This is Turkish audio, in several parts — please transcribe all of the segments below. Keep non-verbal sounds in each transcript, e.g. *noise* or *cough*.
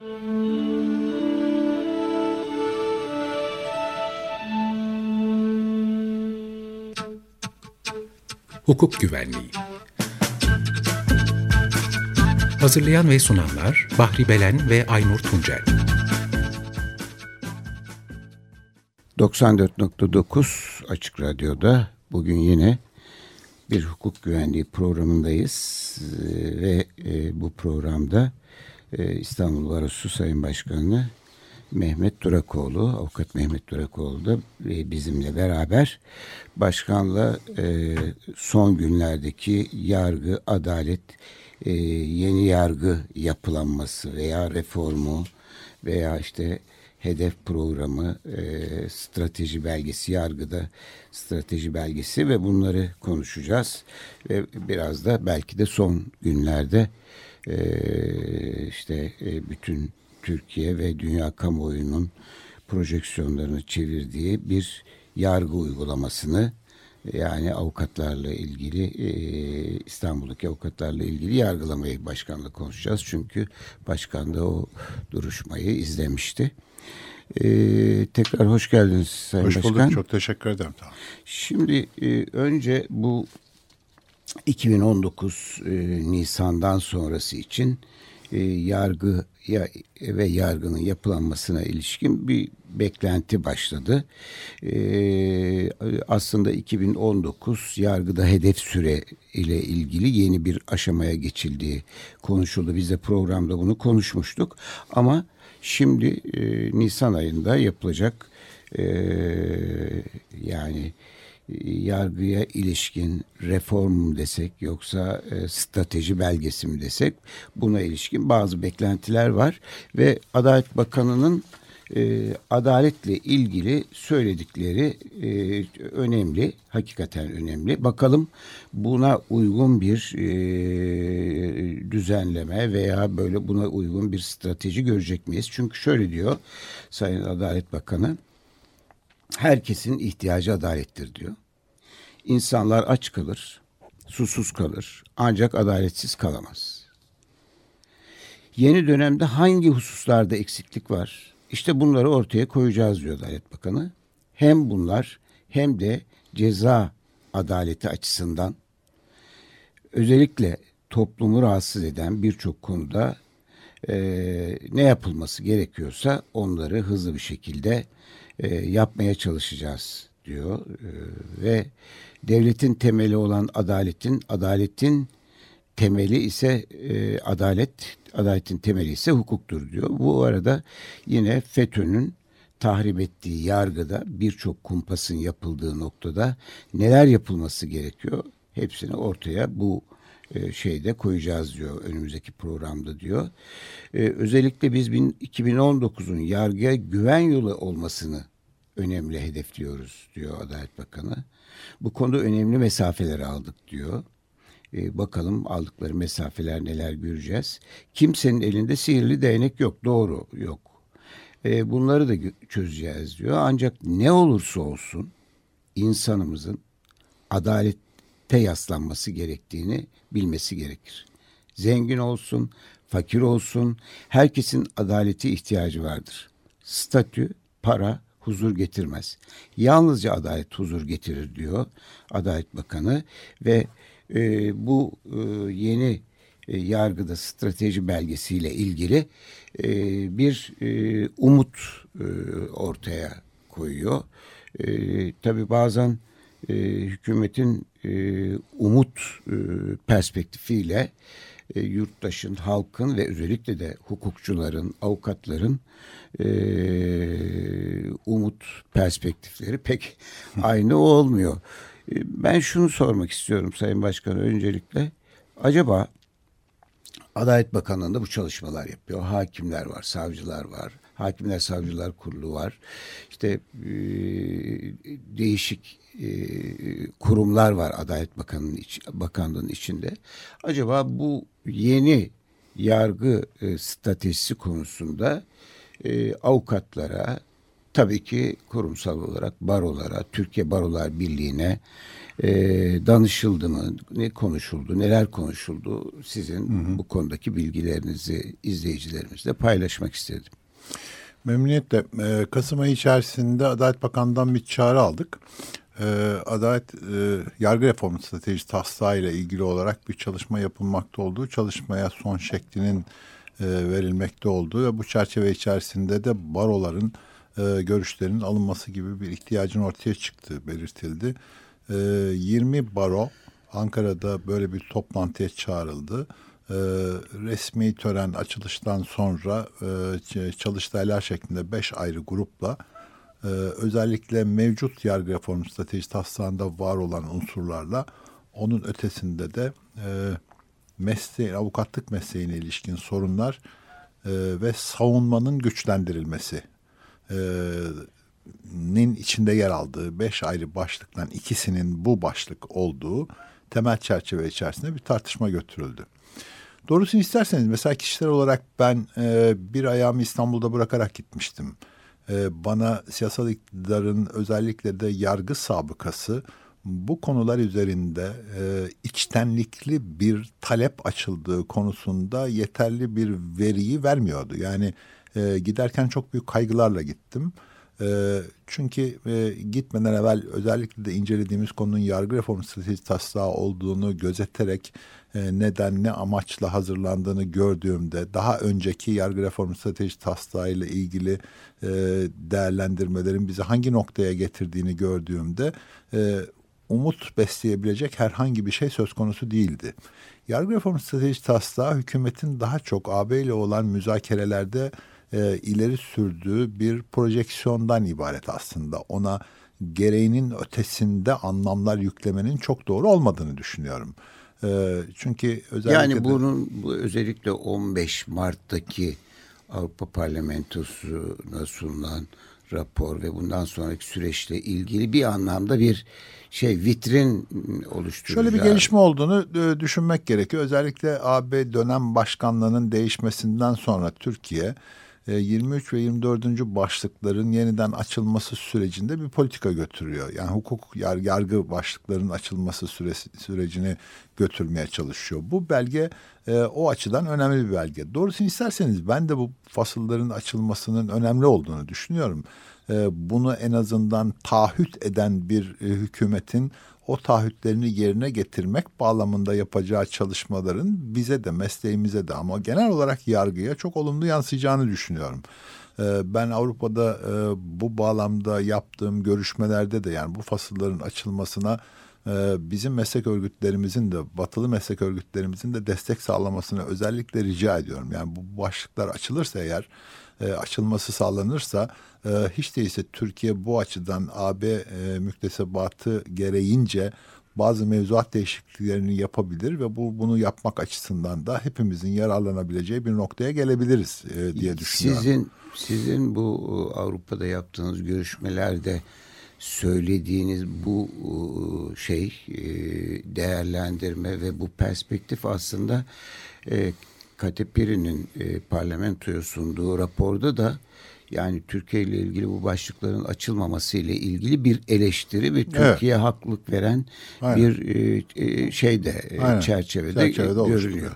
Hukuk Güvenliği. Hazırlayan ve sunanlar Bahri Belen ve Aynur Tuncel. 94.9 Açık Radyo'da bugün yine bir hukuk güvenliği programındayız. Ee, ve e, bu programda e, İstanbul Barosu Sayın Başkanı Mehmet Durakoğlu, avukat Mehmet Durakoğlu da e, bizimle beraber başkanla e, son günlerdeki yargı, adalet, e, yeni yargı yapılanması veya reformu veya işte hedef programı, strateji belgesi, yargıda strateji belgesi ve bunları konuşacağız. Ve biraz da belki de son günlerde işte e, bütün Türkiye ve dünya kamuoyunun projeksiyonlarını çevirdiği bir yargı uygulamasını yani avukatlarla ilgili e, İstanbul'daki avukatlarla ilgili yargılamayı başkanla konuşacağız. Çünkü başkan da o duruşmayı izlemişti. Ee, tekrar hoş geldiniz Sayın hoş Başkan. Hoş bulduk. Çok teşekkür ederim. Tamam. Şimdi e, önce bu 2019 e, Nisan'dan sonrası için e, yargı ya, ve yargının yapılanmasına ilişkin bir beklenti başladı. E, aslında 2019 yargıda hedef süre ile ilgili yeni bir aşamaya geçildiği konuşuldu. Biz de programda bunu konuşmuştuk. Ama şimdi e, Nisan ayında yapılacak e, yani yargıya ilişkin reform mu desek yoksa e, strateji belgesi mi desek buna ilişkin bazı beklentiler var ve Adalet Bakanı'nın e, adaletle ilgili söyledikleri e, önemli, hakikaten önemli. Bakalım buna uygun bir e, düzenleme veya böyle buna uygun bir strateji görecek miyiz? Çünkü şöyle diyor Sayın Adalet Bakanı, herkesin ihtiyacı adalettir diyor. İnsanlar aç kalır, susuz kalır ancak adaletsiz kalamaz. Yeni dönemde hangi hususlarda eksiklik var? İşte bunları ortaya koyacağız diyor Adalet Bakanı. Hem bunlar hem de ceza adaleti açısından özellikle toplumu rahatsız eden birçok konuda e, ne yapılması gerekiyorsa onları hızlı bir şekilde e, yapmaya çalışacağız diyor e, ve devletin temeli olan adaletin adaletin temeli ise e, adalet adaletin temeli ise hukuktur diyor. Bu arada yine FETÖ'nün tahrip ettiği yargıda birçok kumpasın yapıldığı noktada neler yapılması gerekiyor? Hepsini ortaya bu şeyde koyacağız diyor önümüzdeki programda diyor. E, özellikle biz 2019'un yargıya güven yolu olmasını önemli hedefliyoruz diyor Adalet Bakanı. Bu konuda önemli mesafeler aldık diyor. Ee, bakalım aldıkları mesafeler neler göreceğiz. Kimsenin elinde sihirli değnek yok. Doğru yok. Ee, bunları da çözeceğiz diyor. Ancak ne olursa olsun insanımızın adalette yaslanması gerektiğini bilmesi gerekir. Zengin olsun, fakir olsun, herkesin adaleti ihtiyacı vardır. Statü, para, huzur getirmez. Yalnızca adalet huzur getirir diyor Adalet Bakanı ve e, bu e, yeni e, yargıda strateji belgesiyle ilgili e, bir e, umut e, ortaya koyuyor. E, tabii bazen e, hükümetin umut e, perspektifiyle e, yurttaşın, halkın ve özellikle de hukukçuların, avukatların e, umut perspektifleri pek aynı olmuyor. E, ben şunu sormak istiyorum Sayın Başkan öncelikle. Acaba Adalet Bakanlığı'nda bu çalışmalar yapıyor. Hakimler var, savcılar var. Hakimler Savcılar Kurulu var. İşte e, değişik e, kurumlar var Adalet Bakanlığı'nın iç, Bakanlığı'nın içinde. Acaba bu yeni yargı e, stratejisi konusunda e, avukatlara, tabii ki kurumsal olarak barolara, Türkiye Barolar Birliği'ne e, danışıldı mı, ne konuşuldu, neler konuşuldu sizin hı hı. bu konudaki bilgilerinizi izleyicilerimizle paylaşmak istedim. Memnuniyetle. E, Kasım ayı içerisinde Adalet Bakanı'ndan bir çağrı aldık. E, Adalet e, Yargı Reformu Stratejisi taslağı ile ilgili olarak bir çalışma yapılmakta olduğu, çalışmaya son şeklinin verilmekte olduğu ve bu çerçeve içerisinde de baroların görüşlerinin alınması gibi bir ihtiyacın ortaya çıktığı belirtildi. E, 20 baro Ankara'da böyle bir toplantıya çağrıldı. E, resmi tören açılıştan sonra e, çalıştaylar şeklinde beş ayrı grupla e, özellikle mevcut yargı reformu stratejisi taslağında var olan unsurlarla onun ötesinde de e, mesleğin, avukatlık mesleğine ilişkin sorunlar e, ve savunmanın güçlendirilmesi e, nin içinde yer aldığı beş ayrı başlıktan ikisinin bu başlık olduğu temel çerçeve içerisinde bir tartışma götürüldü. Doğrusunu isterseniz mesela kişiler olarak ben e, bir ayağımı İstanbul'da bırakarak gitmiştim. E, bana siyasal iktidarın özellikle de yargı sabıkası bu konular üzerinde e, içtenlikli bir talep açıldığı konusunda yeterli bir veriyi vermiyordu. Yani e, giderken çok büyük kaygılarla gittim. E, çünkü e, gitmeden evvel özellikle de incelediğimiz konunun yargı reformu stratejisi taslağı olduğunu gözeterek e, neden ne amaçla hazırlandığını gördüğümde daha önceki yargı reformu stratejisi taslağı ile ilgili e, değerlendirmelerin bizi hangi noktaya getirdiğini gördüğümde e, umut besleyebilecek herhangi bir şey söz konusu değildi. Yargı reformu stratejisi taslağı hükümetin daha çok AB ile olan müzakerelerde e, ileri sürdüğü bir projeksiyondan ibaret aslında. Ona gereğinin ötesinde anlamlar yüklemenin çok doğru olmadığını düşünüyorum. E, çünkü özellikle yani bunun bu özellikle 15 Mart'taki Avrupa Parlamentosu'na sunulan rapor ve bundan sonraki süreçle ilgili bir anlamda bir şey vitrin oluşturuyor. Şöyle bir gelişme olduğunu e, düşünmek gerekiyor. Özellikle AB dönem başkanlığının değişmesinden sonra Türkiye 23 e, ve 24. başlıkların yeniden açılması sürecinde bir politika götürüyor. Yani hukuk yargı başlıklarının açılması süresi, sürecini götürmeye çalışıyor. Bu belge e, o açıdan önemli bir belge. Doğrusunu isterseniz ben de bu fasılların açılmasının önemli olduğunu düşünüyorum. E, bunu en azından taahhüt eden bir e, hükümetin o taahhütlerini yerine getirmek bağlamında yapacağı çalışmaların bize de mesleğimize de ama genel olarak yargıya çok olumlu yansıyacağını düşünüyorum. Ee, ben Avrupa'da e, bu bağlamda yaptığım görüşmelerde de yani bu fasılların açılmasına e, bizim meslek örgütlerimizin de batılı meslek örgütlerimizin de destek sağlamasını özellikle rica ediyorum. Yani bu başlıklar açılırsa eğer e, açılması sağlanırsa e, hiç değilse Türkiye bu açıdan AB e, müktesebatı gereğince bazı mevzuat değişikliklerini yapabilir ve bu bunu yapmak açısından da hepimizin yararlanabileceği bir noktaya gelebiliriz e, diye düşünüyorum. Sizin sizin bu Avrupa'da yaptığınız görüşmelerde söylediğiniz bu şey değerlendirme ve bu perspektif aslında Katepiri'nin e, parlamentoya sunduğu raporda da yani Türkiye ile ilgili bu başlıkların açılmaması ile ilgili bir eleştiri ve Türkiye evet. haklılık veren Aynen. bir e, e şeyde e, Aynen. çerçevede, çerçevede görünüyor.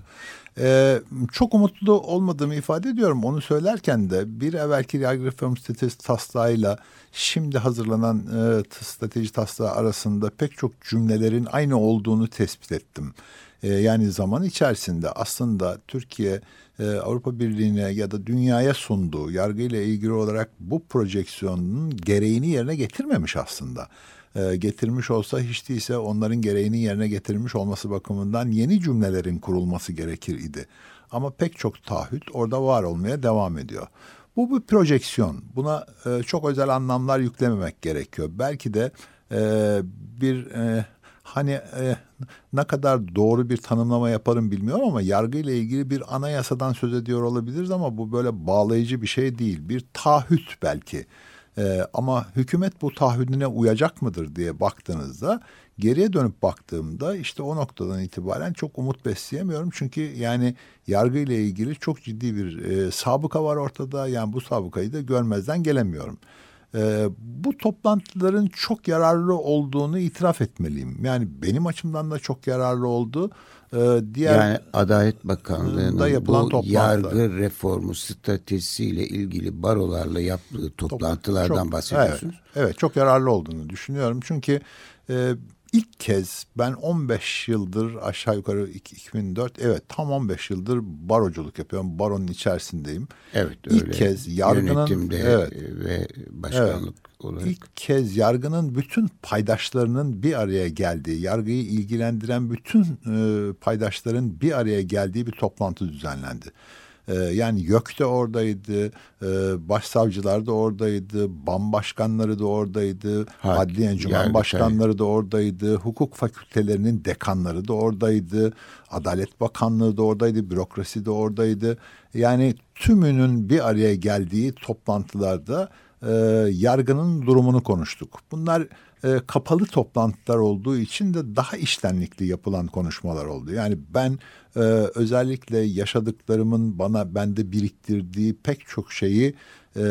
Ee, çok umutlu olmadığımı ifade ediyorum. Onu söylerken de bir evvelki yargı reform stratejisi taslağıyla şimdi hazırlanan e, strateji taslağı arasında pek çok cümlelerin aynı olduğunu tespit ettim. E, yani zaman içerisinde aslında Türkiye e, Avrupa Birliği'ne ya da dünyaya sunduğu yargıyla ilgili olarak bu projeksiyonun gereğini yerine getirmemiş aslında. E, getirmiş olsa hiç değilse onların gereğini yerine getirmiş olması bakımından yeni cümlelerin kurulması gerekir idi. Ama pek çok taahhüt orada var olmaya devam ediyor. Bu bir projeksiyon. Buna e, çok özel anlamlar yüklememek gerekiyor. Belki de e, bir e, hani e, ne kadar doğru bir tanımlama yaparım bilmiyorum ama yargı ile ilgili bir anayasadan söz ediyor olabiliriz ama bu böyle bağlayıcı bir şey değil. Bir taahhüt belki. E, ama hükümet bu taahhüdüne uyacak mıdır diye baktığınızda geriye dönüp baktığımda işte o noktadan itibaren çok umut besleyemiyorum. Çünkü yani yargı ile ilgili çok ciddi bir e, sabıka var ortada. Yani bu sabıkayı da görmezden gelemiyorum. E, bu toplantıların çok yararlı olduğunu itiraf etmeliyim. Yani benim açımdan da çok yararlı oldu. E, diğer yani Adalet Bakanlığı'nın yapılan bu yargı reformu stratejisiyle ilgili barolarla yaptığı toplantılardan çok, bahsediyorsunuz. Evet, evet, çok yararlı olduğunu düşünüyorum. Çünkü e, ilk kez ben 15 yıldır aşağı yukarı 2004 evet tam 15 yıldır baroculuk yapıyorum. Baronun içerisindeyim. Evet öyle. İlk kez yargının Yönetimde evet, ve başkanlık evet, olarak. İlk kez yargının bütün paydaşlarının bir araya geldiği, yargıyı ilgilendiren bütün e, paydaşların bir araya geldiği bir toplantı düzenlendi. Ee, yani YÖK de oradaydı, e, başsavcılar da oradaydı, BAM başkanları da oradaydı, ha, adli encümen başkanları da oradaydı, hukuk fakültelerinin dekanları da oradaydı, Adalet Bakanlığı da oradaydı, bürokrasi de oradaydı. Yani tümünün bir araya geldiği toplantılarda e, yargının durumunu konuştuk. Bunlar e, kapalı toplantılar olduğu için de daha iştenlikli yapılan konuşmalar oldu. Yani ben e, özellikle yaşadıklarımın bana bende biriktirdiği pek çok şeyi e,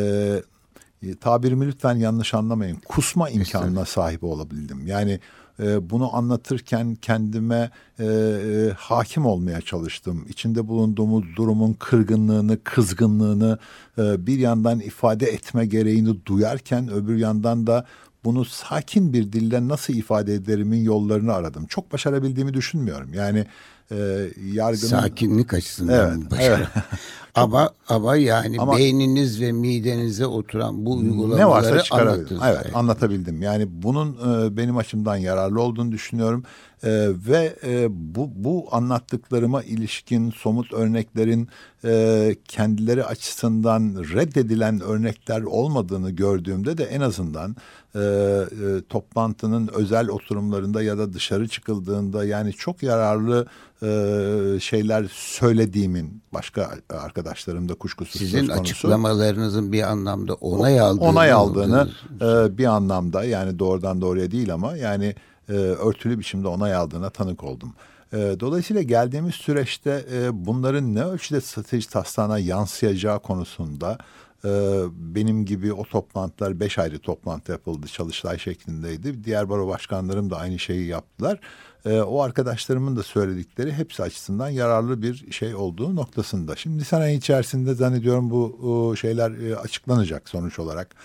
tabirimi lütfen yanlış anlamayın. Kusma imkanına sahip olabildim. Yani e, bunu anlatırken kendime e, e, hakim olmaya çalıştım. İçinde bulunduğumuz durumun kırgınlığını, kızgınlığını e, bir yandan ifade etme gereğini duyarken öbür yandan da bunu sakin bir dille nasıl ifade ederimin yollarını aradım. Çok başarabildiğimi düşünmüyorum. Yani e, yargının... Sakinlik açısından evet, başarı. Evet. *laughs* ama ama yani ama, beyniniz ve midenize oturan bu uygulamaları ne varsa çıkarabildim. Evet, anlatabildim. Yani bunun e, benim açımdan yararlı olduğunu düşünüyorum. E, ve e, bu bu anlattıklarıma ilişkin somut örneklerin e, kendileri açısından reddedilen örnekler olmadığını gördüğümde de en azından e, e, toplantının özel oturumlarında ya da dışarı çıkıldığında yani çok yararlı e, şeyler söylediğimin başka arkadaşlarım da kuşkusuz Sizin söz açıklamalarınızın bir anlamda onay aldığını onay aldığını e, bir anlamda yani doğrudan doğruya değil ama yani e, örtülü biçimde onay aldığına tanık oldum. E, dolayısıyla geldiğimiz süreçte e, bunların ne ölçüde strateji taslağına yansıyacağı konusunda e, benim gibi o toplantılar beş ayrı toplantı yapıldı çalıştay şeklindeydi. Diğer baro başkanlarım da aynı şeyi yaptılar. E, o arkadaşlarımın da söyledikleri hepsi açısından yararlı bir şey olduğu noktasında. Şimdi sene içerisinde zannediyorum bu şeyler e, açıklanacak sonuç olarak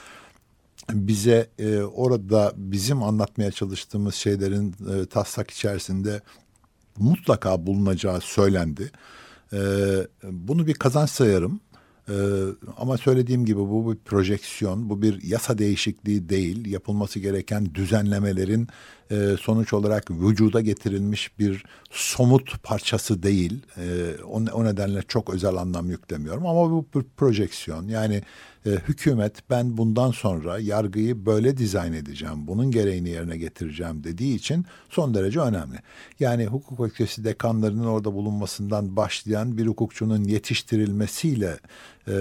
bize e, orada bizim anlatmaya çalıştığımız şeylerin e, taslak içerisinde mutlaka bulunacağı söylendi. E, bunu bir kazanç sayarım. E, ama söylediğim gibi bu bir projeksiyon, bu bir yasa değişikliği değil. Yapılması gereken düzenlemelerin e, sonuç olarak vücuda getirilmiş bir somut parçası değil. E, o, o nedenle çok özel anlam yüklemiyorum ama bu bir projeksiyon. Yani e, hükümet ben bundan sonra yargıyı böyle dizayn edeceğim, bunun gereğini yerine getireceğim dediği için son derece önemli. Yani hukuk fakültesi dekanlarının orada bulunmasından başlayan bir hukukçunun yetiştirilmesiyle e,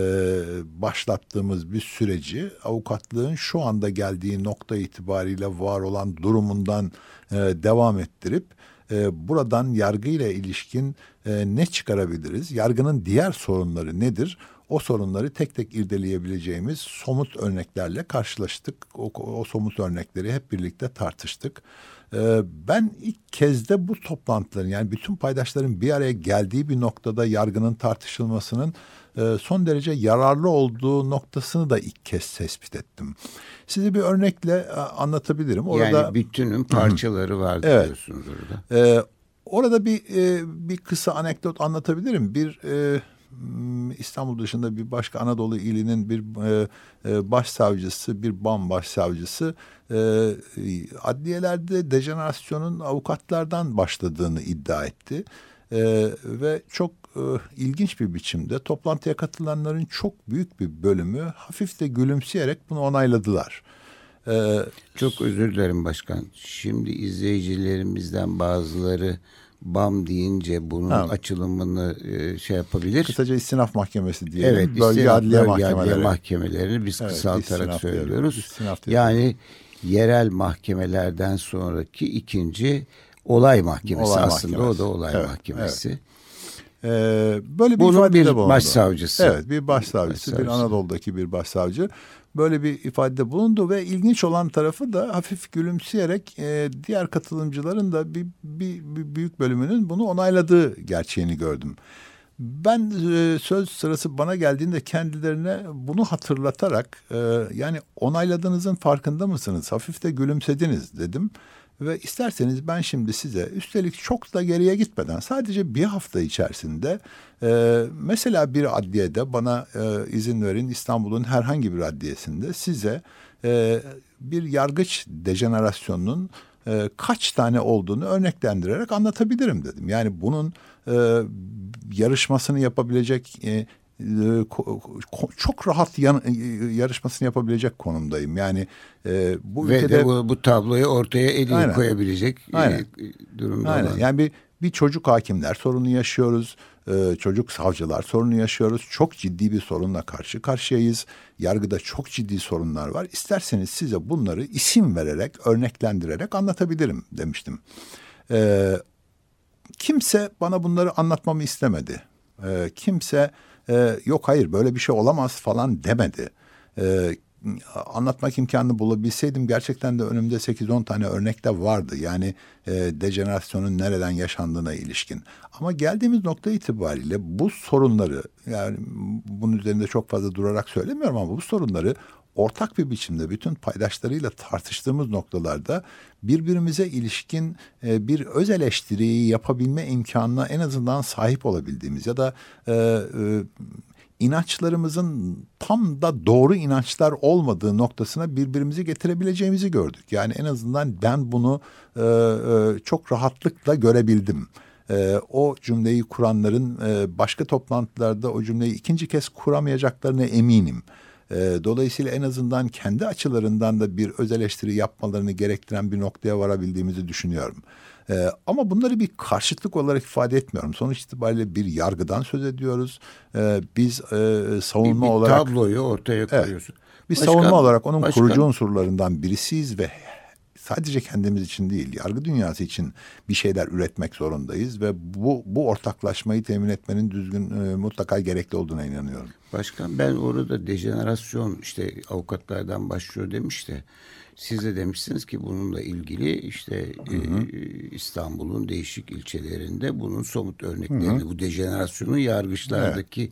başlattığımız bir süreci avukatlığın şu anda geldiği nokta itibariyle var olan durumundan e, devam ettirip e, buradan yargıyla ilişkin e, ne çıkarabiliriz? Yargının diğer sorunları nedir? O sorunları tek tek irdeleyebileceğimiz somut örneklerle karşılaştık. O, o somut örnekleri hep birlikte tartıştık. Ee, ben ilk kez de bu toplantıların yani bütün paydaşların bir araya geldiği bir noktada yargının tartışılmasının e, son derece yararlı olduğu noktasını da ilk kez tespit ettim. Size bir örnekle e, anlatabilirim. Orada, yani bütünün parçaları var evet. diyorsunuz orada. Ee, orada bir e, bir kısa anekdot anlatabilirim. Bir Hmm, İstanbul dışında bir başka Anadolu ilinin bir e, e, başsavcısı, bir BAM başsavcısı e, adliyelerde dejenerasyonun avukatlardan başladığını iddia etti. Ve çok ilginç bir biçimde toplantıya katılanların çok büyük bir bölümü hafif de gülümseyerek bunu onayladılar. Çok özür dilerim başkan. Şimdi izleyicilerimizden bazıları BAM deyince bunun ha. açılımını e, şey yapabilir. Kısaca istinaf mahkemesi diyelim. Evet, bölge istinaf, adliye bölge mahkemeleri. adliye mahkemelerini biz evet, kısaltarak söylüyoruz. yani yerel mahkemelerden sonraki ikinci olay mahkemesi olay aslında mahkemesi. o da olay evet, mahkemesi. Evet. E, böyle bir Bunun bir bulundu. başsavcısı. Evet bir başsavcısı, bir Başsavcısı. Anadolu'daki bir başsavcı böyle bir ifadede bulundu ve ilginç olan tarafı da hafif gülümseyerek e, diğer katılımcıların da bir, bir, bir büyük bölümünün bunu onayladığı gerçeğini gördüm. Ben e, söz sırası bana geldiğinde kendilerine bunu hatırlatarak e, yani onayladığınızın farkında mısınız? Hafif de gülümsediniz dedim. Ve isterseniz ben şimdi size üstelik çok da geriye gitmeden sadece bir hafta içerisinde e, mesela bir adliyede bana e, izin verin İstanbul'un herhangi bir adliyesinde size e, bir yargıç dejenerasyonunun e, kaç tane olduğunu örneklendirerek anlatabilirim dedim. Yani bunun e, yarışmasını yapabilecek e, çok rahat yan, e, yarışmasını yapabilecek konumdayım. Yani e, bu Ve ülkede de bu, bu tabloyu ortaya elini Aynen. koyabilecek e, Aynen. durumda Aynen. olan. Yani bir bir çocuk hakimler sorunu yaşıyoruz. e, çocuk savcılar sorunu yaşıyoruz. Çok ciddi bir sorunla karşı karşıyayız. Yargıda çok ciddi sorunlar var. İsterseniz size bunları isim vererek, örneklendirerek anlatabilirim demiştim. E, kimse bana bunları anlatmamı istemedi. E, kimse e, yok hayır böyle bir şey olamaz falan demedi. E, anlatmak imkanını bulabilseydim gerçekten de önümde 8-10 tane örnek de vardı. Yani e, dejenerasyonun nereden yaşandığına ilişkin. Ama geldiğimiz nokta itibariyle bu sorunları yani bunun üzerinde çok fazla durarak söylemiyorum ama bu sorunları ortak bir biçimde bütün paydaşlarıyla tartıştığımız noktalarda birbirimize ilişkin e, bir öz eleştiriyi yapabilme imkanına en azından sahip olabildiğimiz ya da e, e, inançlarımızın tam da doğru inançlar olmadığı noktasına birbirimizi getirebileceğimizi gördük. Yani en azından ben bunu e, e, çok rahatlıkla görebildim. E, o cümleyi kuranların e, başka toplantılarda o cümleyi ikinci kez kuramayacaklarına eminim. E, dolayısıyla en azından kendi açılarından da bir öz eleştiri yapmalarını gerektiren bir noktaya varabildiğimizi düşünüyorum. E, ama bunları bir karşıtlık olarak ifade etmiyorum. Sonuç itibariyle bir yargıdan söz ediyoruz. E, biz e, bir, savunma bir olarak tabloyu ortaya koyuyorsun. bir Başkan- savunma olarak onun başkan- kurucu unsurlarından birisiyiz ve sadece kendimiz için değil, yargı dünyası için bir şeyler üretmek zorundayız ve bu bu ortaklaşmayı temin etmenin düzgün e, mutlaka gerekli olduğuna inanıyorum. Başkan ben orada dejenerasyon işte avukatlardan başlıyor demiş de siz de demişsiniz ki bununla ilgili işte e, İstanbul'un değişik ilçelerinde bunun somut örneklerini bu dejenerasyonun yargıçlardaki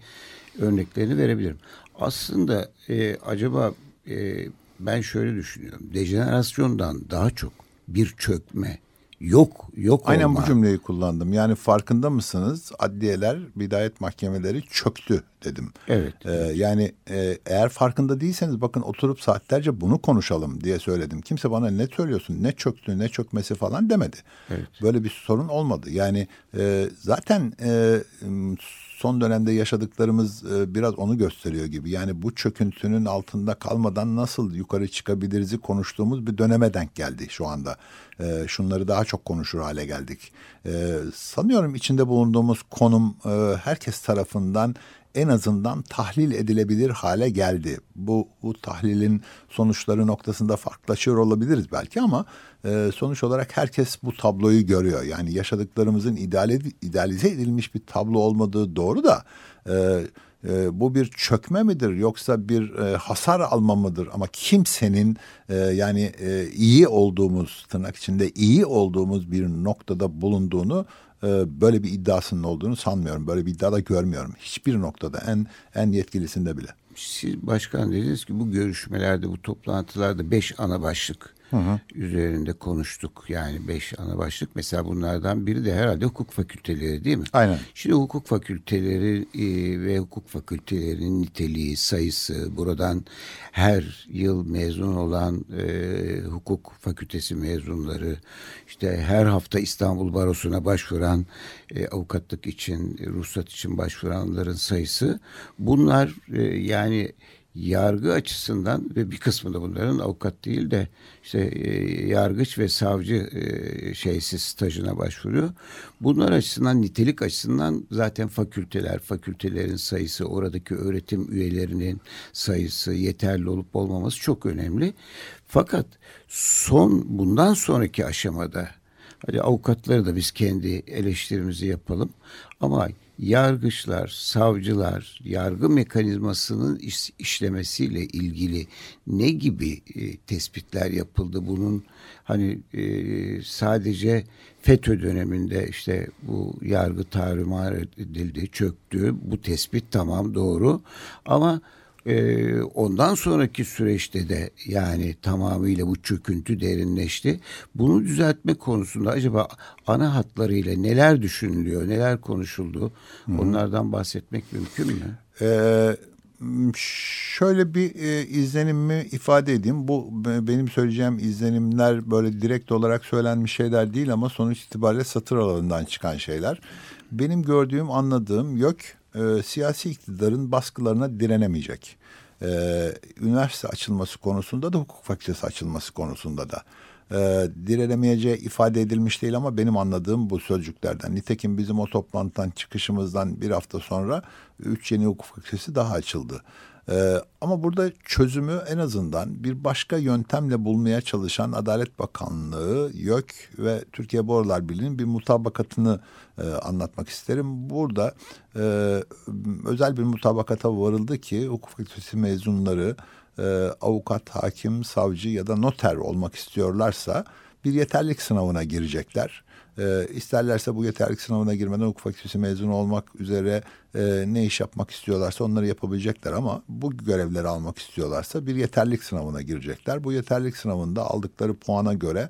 örneklerini verebilirim. Aslında e, acaba e, ben şöyle düşünüyorum. Dejenerasyondan daha çok bir çökme yok yok Aynen olma. bu cümleyi kullandım. Yani farkında mısınız? Adliyeler, bidayet mahkemeleri çöktü dedim. Evet. Ee, yani e, eğer farkında değilseniz bakın oturup saatlerce bunu konuşalım diye söyledim. Kimse bana ne söylüyorsun, ne çöktü, ne çökmesi falan demedi. Evet. Böyle bir sorun olmadı. Yani e, zaten e, son dönemde yaşadıklarımız e, biraz onu gösteriyor gibi. Yani bu çöküntünün altında kalmadan nasıl yukarı çıkabiliriz'i konuştuğumuz bir döneme denk geldi şu anda. E, şunları daha çok konuşur hale geldik. E, sanıyorum içinde bulunduğumuz konum herkes tarafından en azından tahlil edilebilir hale geldi. Bu, bu tahlilin sonuçları noktasında farklılaşıyor olabiliriz belki ama e, sonuç olarak herkes bu tabloyu görüyor. Yani yaşadıklarımızın ideale, idealize edilmiş bir tablo olmadığı doğru da e, e, bu bir çökme midir yoksa bir e, hasar alma mıdır? Ama kimsenin e, yani e, iyi olduğumuz tırnak içinde iyi olduğumuz bir noktada bulunduğunu e, böyle bir iddiasının olduğunu sanmıyorum. Böyle bir iddia da görmüyorum. Hiçbir noktada en en yetkilisinde bile. Siz başkan dediniz ki bu görüşmelerde, bu toplantılarda beş ana başlık üzerinde konuştuk. Yani beş ana başlık. Mesela bunlardan biri de herhalde hukuk fakülteleri değil mi? Aynen. Şimdi hukuk fakülteleri e, ve hukuk fakültelerinin niteliği, sayısı, buradan her yıl mezun olan e, hukuk fakültesi mezunları, işte her hafta İstanbul Barosu'na başvuran e, avukatlık için, ruhsat için başvuranların sayısı bunlar e, yani yargı açısından ve bir kısmı da bunların avukat değil de işte e, yargıç ve savcı e, şeysi stajına başvuruyor. Bunlar açısından nitelik açısından zaten fakülteler, fakültelerin sayısı, oradaki öğretim üyelerinin sayısı yeterli olup olmaması çok önemli. Fakat son bundan sonraki aşamada Hadi avukatları da biz kendi eleştirimizi yapalım. Ama yargıçlar, savcılar, yargı mekanizmasının iş, işlemesiyle ilgili ne gibi e, tespitler yapıldı? Bunun hani e, sadece FETÖ döneminde işte bu yargı tarumar edildi, çöktü. Bu tespit tamam doğru ama ee, ondan sonraki süreçte de yani tamamıyla bu çöküntü derinleşti. Bunu düzeltme konusunda acaba ana hatlarıyla neler düşünülüyor, neler konuşuldu? Hı. Onlardan bahsetmek mümkün mü? Ee, şöyle bir e, izlenimimi ifade edeyim. Bu benim söyleyeceğim izlenimler böyle direkt olarak söylenmiş şeyler değil ama sonuç itibariyle satır alanından çıkan şeyler. Benim gördüğüm, anladığım YÖK e, siyasi iktidarın baskılarına direnemeyecek. E, üniversite açılması konusunda da hukuk fakültesi açılması konusunda da e, direnemeyeceği ifade edilmiş değil ama benim anladığım bu sözcüklerden. Nitekim bizim o toplantıdan çıkışımızdan bir hafta sonra üç yeni hukuk fakültesi daha açıldı. Ee, ama burada çözümü en azından bir başka yöntemle bulmaya çalışan Adalet Bakanlığı, YÖK ve Türkiye Borular Birliği'nin bir mutabakatını e, anlatmak isterim. Burada e, özel bir mutabakata varıldı ki hukuk fakültesi mezunları e, avukat, hakim, savcı ya da noter olmak istiyorlarsa bir yeterlik sınavına girecekler. E, isterlerse bu yeterlik sınavına girmeden hukuk fakültesi mezunu olmak üzere e, ne iş yapmak istiyorlarsa onları yapabilecekler ama bu görevleri almak istiyorlarsa bir yeterlik sınavına girecekler. Bu yeterlik sınavında aldıkları puana göre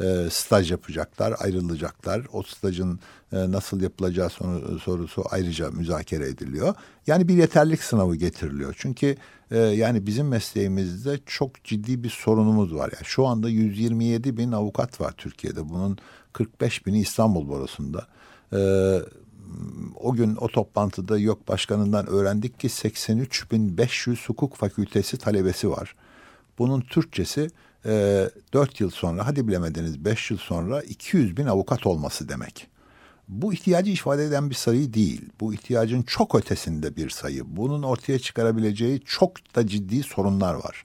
e, staj yapacaklar, ayrılacaklar. O stajın e, nasıl yapılacağı sonu, sorusu ayrıca müzakere ediliyor. Yani bir yeterlik sınavı getiriliyor. Çünkü e, yani bizim mesleğimizde çok ciddi bir sorunumuz var. Yani şu anda 127 bin avukat var Türkiye'de. Bunun 45 bini İstanbul Barosu'nda. E, o gün o toplantıda yok başkanından öğrendik ki 83.500 hukuk fakültesi talebesi var. Bunun Türkçesi e, 4 yıl sonra hadi bilemediniz 5 yıl sonra 200 bin avukat olması demek. Bu ihtiyacı ifade eden bir sayı değil. Bu ihtiyacın çok ötesinde bir sayı. Bunun ortaya çıkarabileceği çok da ciddi sorunlar var.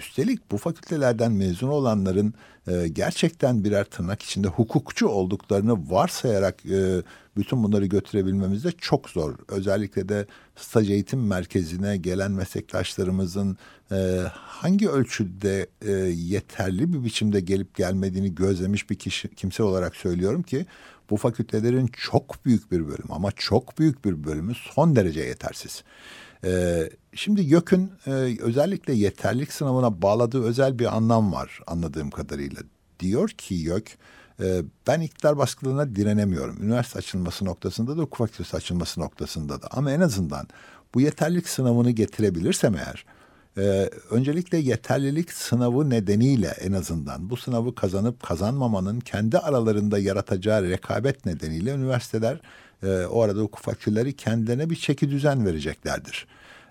Üstelik bu fakültelerden mezun olanların e, gerçekten birer tırnak içinde hukukçu olduklarını varsayarak e, bütün bunları götürebilmemiz de çok zor. Özellikle de staj eğitim merkezine gelen meslektaşlarımızın e, hangi ölçüde e, yeterli bir biçimde gelip gelmediğini gözlemiş bir kişi kimse olarak söylüyorum ki bu fakültelerin çok büyük bir bölümü ama çok büyük bir bölümü son derece yetersiz. Ee, şimdi YÖK'ün e, özellikle yeterlik sınavına bağladığı özel bir anlam var anladığım kadarıyla. Diyor ki YÖK e, ben iktidar baskılarına direnemiyorum. Üniversite açılması noktasında da hukuk fakültesi açılması noktasında da. Ama en azından bu yeterlik sınavını getirebilirsem eğer ee, öncelikle yeterlilik sınavı nedeniyle en azından bu sınavı kazanıp kazanmamanın kendi aralarında yaratacağı rekabet nedeniyle üniversiteler e, o arada hukuk fakülteleri kendilerine bir çeki düzen vereceklerdir.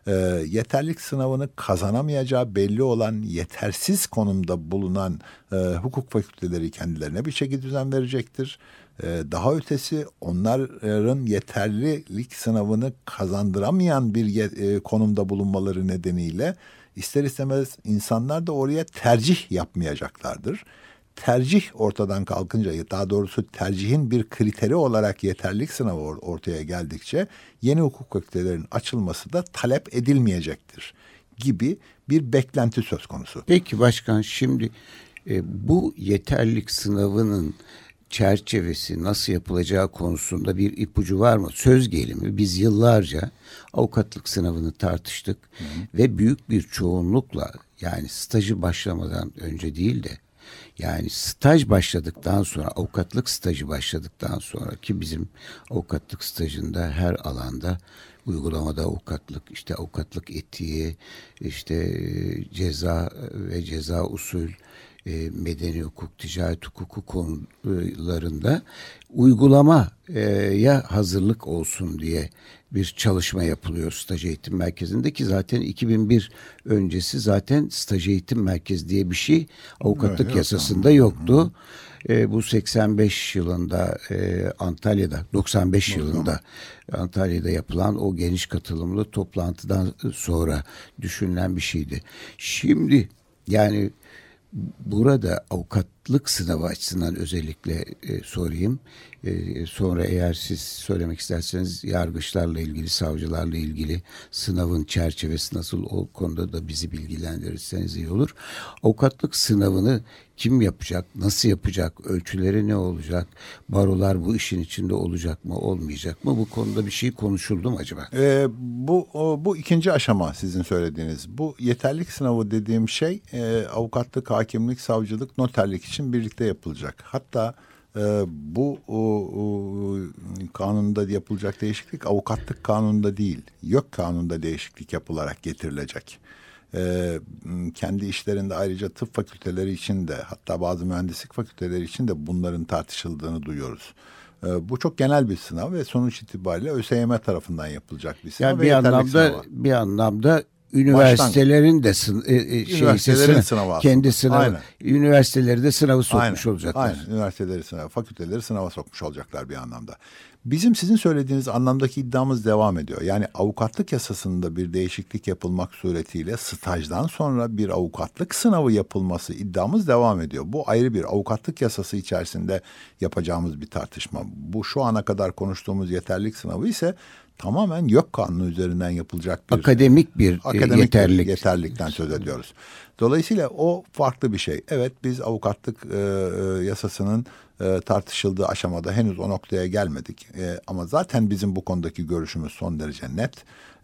E, yeterlik sınavını kazanamayacağı belli olan yetersiz konumda bulunan e, hukuk fakülteleri kendilerine bir çeki düzen verecektir. E, daha ötesi onların yeterlilik sınavını kazandıramayan bir e, konumda bulunmaları nedeniyle ister istemez insanlar da oraya tercih yapmayacaklardır tercih ortadan kalkınca daha doğrusu tercihin bir kriteri olarak yeterlik sınavı ortaya geldikçe yeni hukuk fakültelerinin açılması da talep edilmeyecektir gibi bir beklenti söz konusu. Peki başkan şimdi e, bu yeterlik sınavının çerçevesi nasıl yapılacağı konusunda bir ipucu var mı? Söz gelimi biz yıllarca avukatlık sınavını tartıştık hı hı. ve büyük bir çoğunlukla yani stajı başlamadan önce değil de yani staj başladıktan sonra, avukatlık stajı başladıktan sonra ki bizim avukatlık stajında her alanda uygulamada avukatlık, işte avukatlık etiği, işte e, ceza ve ceza usul, e, medeni hukuk, ticaret hukuku konularında uygulamaya hazırlık olsun diye bir çalışma yapılıyor staj eğitim merkezinde ki zaten 2001 öncesi zaten staj eğitim merkezi diye bir şey avukatlık evet, yasasında yoktu. E, bu 85 yılında e, Antalya'da 95 yılında Antalya'da yapılan o geniş katılımlı toplantıdan sonra düşünülen bir şeydi. Şimdi yani burada avukat avukatlık sınavı açısından özellikle e, sorayım. E, sonra eğer siz söylemek isterseniz yargıçlarla ilgili, savcılarla ilgili sınavın çerçevesi nasıl o konuda da bizi bilgilendirirseniz iyi olur. Avukatlık sınavını kim yapacak, nasıl yapacak, ölçüleri ne olacak, barolar bu işin içinde olacak mı, olmayacak mı? Bu konuda bir şey konuşuldu mu acaba? Ee, bu bu ikinci aşama sizin söylediğiniz. Bu yeterlik sınavı dediğim şey e, avukatlık, hakimlik, savcılık, noterlik için birlikte yapılacak. Hatta e, bu o, o, kanunda yapılacak değişiklik avukatlık kanununda değil, YÖK kanununda değişiklik yapılarak getirilecek. E, kendi işlerinde ayrıca tıp fakülteleri için de hatta bazı mühendislik fakülteleri için de bunların tartışıldığını duyuyoruz. E, bu çok genel bir sınav ve sonuç itibariyle ÖSYM tarafından yapılacak bir sınav. Yani bir anlamda sınavı. bir anlamda üniversitelerin de e, e, üniversitelerin sınavı aslında. kendi sınavı Aynen. üniversiteleri de sınavı sokmuş Aynen. olacaklar. Aynen. Üniversiteleri sınavı, fakülteleri sınava sokmuş olacaklar bir anlamda. Bizim sizin söylediğiniz anlamdaki iddiamız devam ediyor. Yani avukatlık yasasında bir değişiklik yapılmak suretiyle stajdan sonra bir avukatlık sınavı yapılması iddiamız devam ediyor. Bu ayrı bir avukatlık yasası içerisinde yapacağımız bir tartışma. Bu şu ana kadar konuştuğumuz yeterlik sınavı ise tamamen yok kanunu üzerinden yapılacak bir akademik bir akademik yeterlik. Bir yeterlikten söz ediyoruz. Dolayısıyla o farklı bir şey. Evet biz avukatlık e, e, yasasının e, tartışıldığı aşamada henüz o noktaya gelmedik. E, ama zaten bizim bu konudaki görüşümüz son derece net.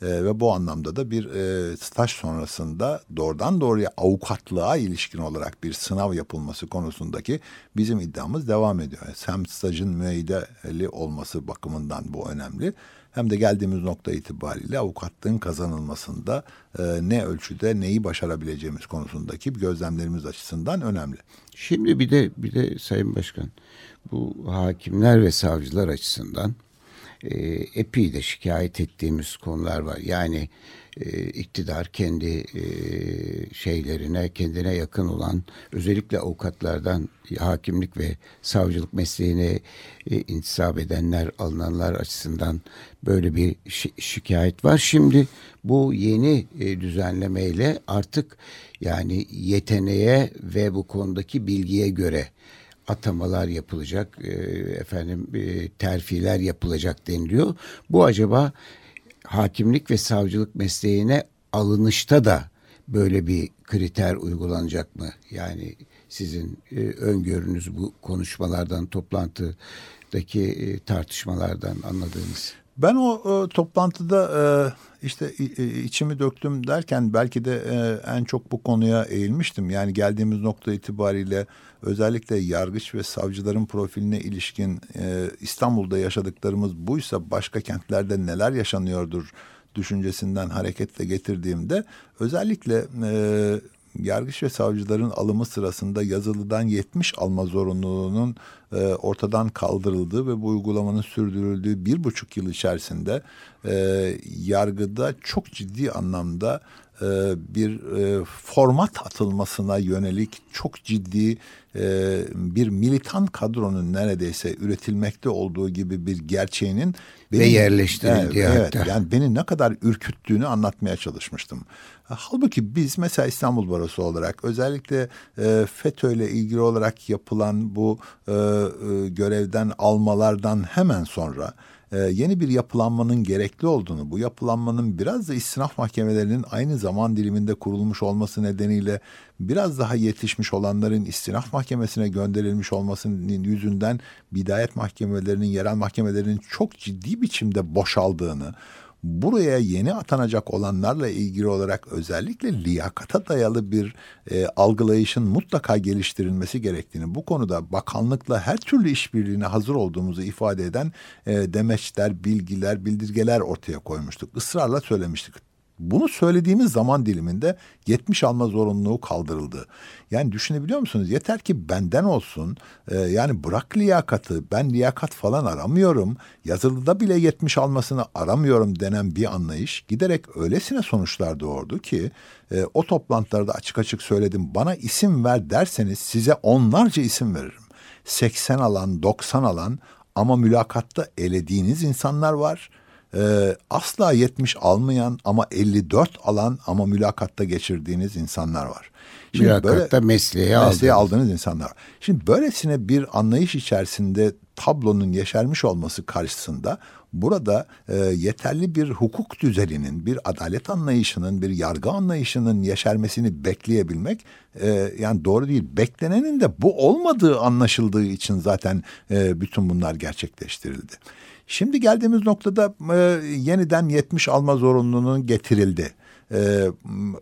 E, ve bu anlamda da bir e, staj sonrasında doğrudan doğruya avukatlığa ilişkin olarak bir sınav yapılması konusundaki bizim iddiamız devam ediyor. Hem stajın müeyyideli olması bakımından bu önemli hem de geldiğimiz nokta itibariyle avukatlığın kazanılmasında e, ne ölçüde neyi başarabileceğimiz konusundaki gözlemlerimiz açısından önemli. Şimdi bir de bir de Sayın Başkan bu hakimler ve savcılar açısından e, epey de şikayet ettiğimiz konular var. Yani e, iktidar kendi e, şeylerine, kendine yakın olan özellikle avukatlardan hakimlik ve savcılık mesleğine e, intisap edenler, alınanlar açısından böyle bir şi şikayet var. Şimdi bu yeni e, düzenlemeyle artık yani yeteneğe ve bu konudaki bilgiye göre atamalar yapılacak, e, efendim e, terfiler yapılacak deniliyor. Bu acaba hakimlik ve savcılık mesleğine alınışta da böyle bir kriter uygulanacak mı? Yani sizin e, öngörünüz bu konuşmalardan, toplantıdaki tartışmalardan anladığınız. Ben o e, toplantıda e, işte e, içimi döktüm derken belki de e, en çok bu konuya eğilmiştim. Yani geldiğimiz nokta itibariyle özellikle yargıç ve savcıların profiline ilişkin e, İstanbul'da yaşadıklarımız buysa başka kentlerde neler yaşanıyordur düşüncesinden hareketle getirdiğimde özellikle e, yargıç ve savcıların alımı sırasında yazılıdan 70 alma zorunluluğunun e, ortadan kaldırıldığı ve bu uygulamanın sürdürüldüğü bir buçuk yıl içerisinde e, yargıda çok ciddi anlamda e, bir e, format atılmasına yönelik çok ciddi e, bir militan kadronun neredeyse üretilmekte olduğu gibi bir gerçeğinin benim, ve yerleştirildiği evet, evet, yani beni ne kadar ürküttüğünü anlatmaya çalışmıştım. Halbuki biz mesela İstanbul Barosu olarak özellikle e, FETÖ ile ilgili olarak yapılan bu e, e, görevden almalardan hemen sonra e, yeni bir yapılanmanın gerekli olduğunu, bu yapılanmanın biraz da istinaf mahkemelerinin aynı zaman diliminde kurulmuş olması nedeniyle biraz daha yetişmiş olanların istinaf mahkemesine gönderilmiş olmasının yüzünden bidayet mahkemelerinin, yerel mahkemelerinin çok ciddi biçimde boşaldığını, buraya yeni atanacak olanlarla ilgili olarak özellikle liyakata dayalı bir e, algılayışın mutlaka geliştirilmesi gerektiğini, bu konuda bakanlıkla her türlü işbirliğine hazır olduğumuzu ifade eden e, demeçler, bilgiler, bildirgeler ortaya koymuştuk. Israrla söylemiştik. Bunu söylediğimiz zaman diliminde 70 alma zorunluluğu kaldırıldı. Yani düşünebiliyor musunuz? Yeter ki benden olsun. E, yani bırak liyakatı. Ben liyakat falan aramıyorum. Yazılıda bile 70 almasını aramıyorum denen bir anlayış giderek öylesine sonuçlar doğurdu ki e, o toplantılarda açık açık söyledim. Bana isim ver derseniz size onlarca isim veririm. 80 alan, 90 alan ama mülakatta elediğiniz insanlar var e, asla 70 almayan ama 54 alan ama mülakatta geçirdiğiniz insanlar var. Şimdi Mülakatta böyle, mesleğe, mesleğe aldınız. aldığınız insanlar. Şimdi böylesine bir anlayış içerisinde tablonun yeşermiş olması karşısında burada e, yeterli bir hukuk düzeninin, bir adalet anlayışının, bir yargı anlayışının yeşermesini bekleyebilmek e, yani doğru değil. Beklenenin de bu olmadığı anlaşıldığı için zaten e, bütün bunlar gerçekleştirildi. Şimdi geldiğimiz noktada e, yeniden 70 alma zorunluluğunun getirildi. Ee,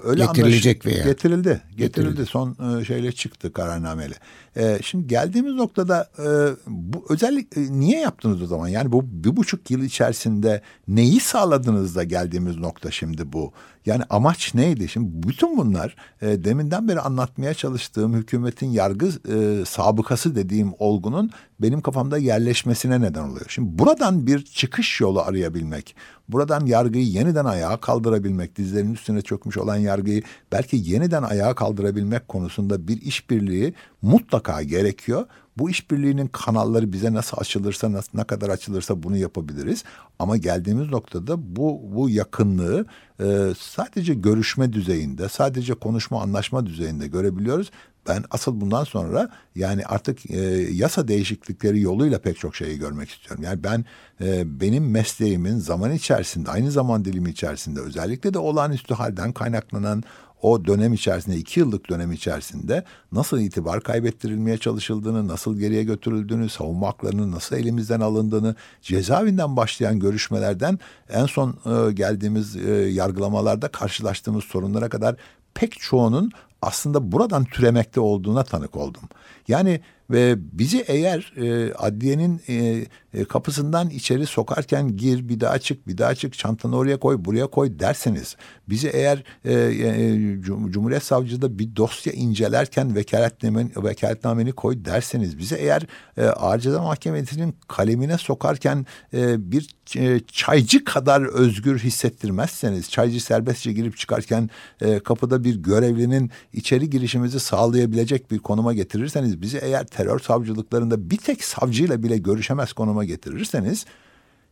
öyle getirilecek veya getirildi. Getirildi. Son e, şeyle çıktı kararnameyle. Ee, şimdi geldiğimiz noktada e, bu özellik e, niye yaptınız o zaman? Yani bu bir buçuk yıl içerisinde neyi sağladınız da geldiğimiz nokta şimdi bu? Yani amaç neydi? Şimdi bütün bunlar e, deminden beri anlatmaya çalıştığım hükümetin yargı e, sabıkası dediğim olgunun benim kafamda yerleşmesine neden oluyor. Şimdi buradan bir çıkış yolu arayabilmek, buradan yargıyı yeniden ayağa kaldırabilmek, dizlerinin üstüne çökmüş olan yargıyı belki yeniden ayağa kaldırabilmek konusunda bir işbirliği mutlaka gerekiyor. Bu işbirliğinin kanalları bize nasıl açılırsa, nasıl, ne kadar açılırsa bunu yapabiliriz. Ama geldiğimiz noktada bu bu yakınlığı e, sadece görüşme düzeyinde, sadece konuşma, anlaşma düzeyinde görebiliyoruz. Ben asıl bundan sonra yani artık e, yasa değişiklikleri yoluyla pek çok şeyi görmek istiyorum. Yani ben e, benim mesleğimin zaman içerisinde, aynı zaman dilimi içerisinde özellikle de olağanüstü halden kaynaklanan o dönem içerisinde iki yıllık dönem içerisinde nasıl itibar kaybettirilmeye çalışıldığını, nasıl geriye götürüldüğünü, savunma haklarının nasıl elimizden alındığını, cezaevinden başlayan görüşmelerden en son e, geldiğimiz e, yargılamalarda karşılaştığımız sorunlara kadar pek çoğunun aslında buradan türemekte olduğuna tanık oldum. Yani ve bizi eğer e, adliyenin e, e, kapısından içeri sokarken gir bir daha çık bir daha çık çantanı oraya koy buraya koy derseniz bizi eğer e, e, Cumhuriyet Savcı'da bir dosya incelerken vekaletnamen, vekaletnameni koy derseniz bizi eğer e, Ağır Ceza Mahkemesi'nin kalemine sokarken e, bir e, çaycı kadar özgür hissettirmezseniz çaycı serbestçe girip çıkarken e, kapıda bir görevlinin içeri girişimizi sağlayabilecek bir konuma getirirseniz bizi eğer terör savcılıklarında bir tek savcıyla bile görüşemez konuma getirirseniz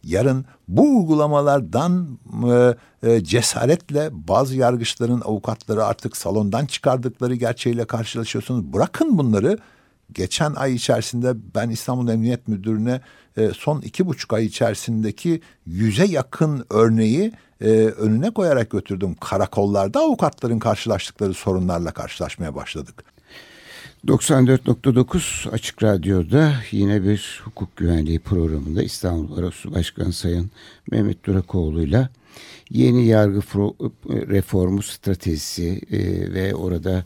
yarın bu uygulamalardan e, e, cesaretle bazı yargıçların avukatları artık salondan çıkardıkları gerçeğiyle karşılaşıyorsunuz. Bırakın bunları. Geçen ay içerisinde ben İstanbul Emniyet Müdürü'ne e, son iki buçuk ay içerisindeki yüze yakın örneği e, önüne koyarak götürdüm. Karakollarda avukatların karşılaştıkları sorunlarla karşılaşmaya başladık. 94.9 Açık Radyo'da yine bir hukuk güvenliği programında İstanbul Barosu Başkanı Sayın Mehmet Durakoğlu'yla yeni yargı reformu stratejisi e, ve orada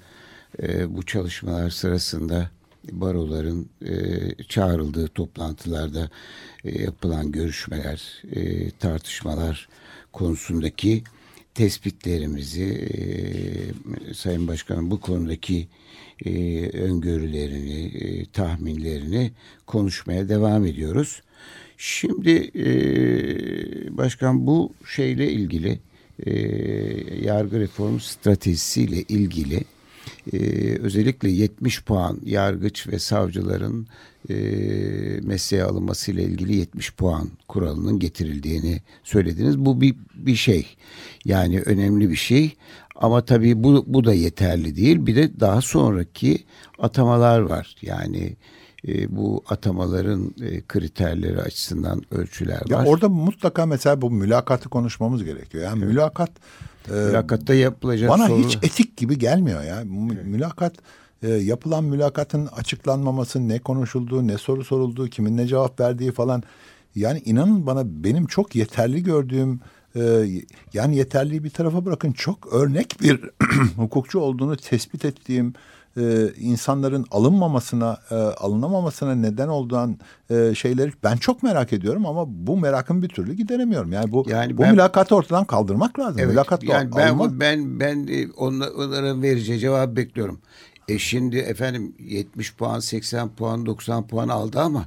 e, bu çalışmalar sırasında baroların e, çağrıldığı toplantılarda yapılan görüşmeler, tartışmalar konusundaki tespitlerimizi Sayın Başkanım bu konudaki e, öngörülerini, e, tahminlerini konuşmaya devam ediyoruz. Şimdi e, başkan bu şeyle ilgili e, yargı reformu stratejisiyle ilgili e, özellikle 70 puan yargıç ve savcıların e, mesleğe alınmasıyla ilgili 70 puan kuralının getirildiğini söylediniz. Bu bir, bir şey yani önemli bir şey ama tabii bu, bu da yeterli değil. Bir de daha sonraki atamalar var. Yani e, bu atamaların e, kriterleri açısından ölçüler ya var. Orada mutlaka mesela bu mülakatı konuşmamız gerekiyor. Yani evet. mülakat e, mülakatta yapılacak bana soru... hiç etik gibi gelmiyor ya. Evet. Mülakat e, yapılan mülakatın açıklanmaması, ne konuşulduğu, ne soru sorulduğu, kimin ne cevap verdiği falan. Yani inanın bana benim çok yeterli gördüğüm e, yani yeterliyi bir tarafa bırakın çok örnek bir *clears throat* hukukçu olduğunu tespit ettiğim e, insanların alınmamasına, e, alınamamasına neden olduğun e, şeyleri ben çok merak ediyorum ama bu merakımı bir türlü gideremiyorum. Yani bu yani bu ben, mülakatı ortadan kaldırmak lazım. Evet, Mülakat yani ben alınmak... ben ben onların vereceği cevabı bekliyorum. E şimdi efendim 70 puan, 80 puan, 90 puan aldı ama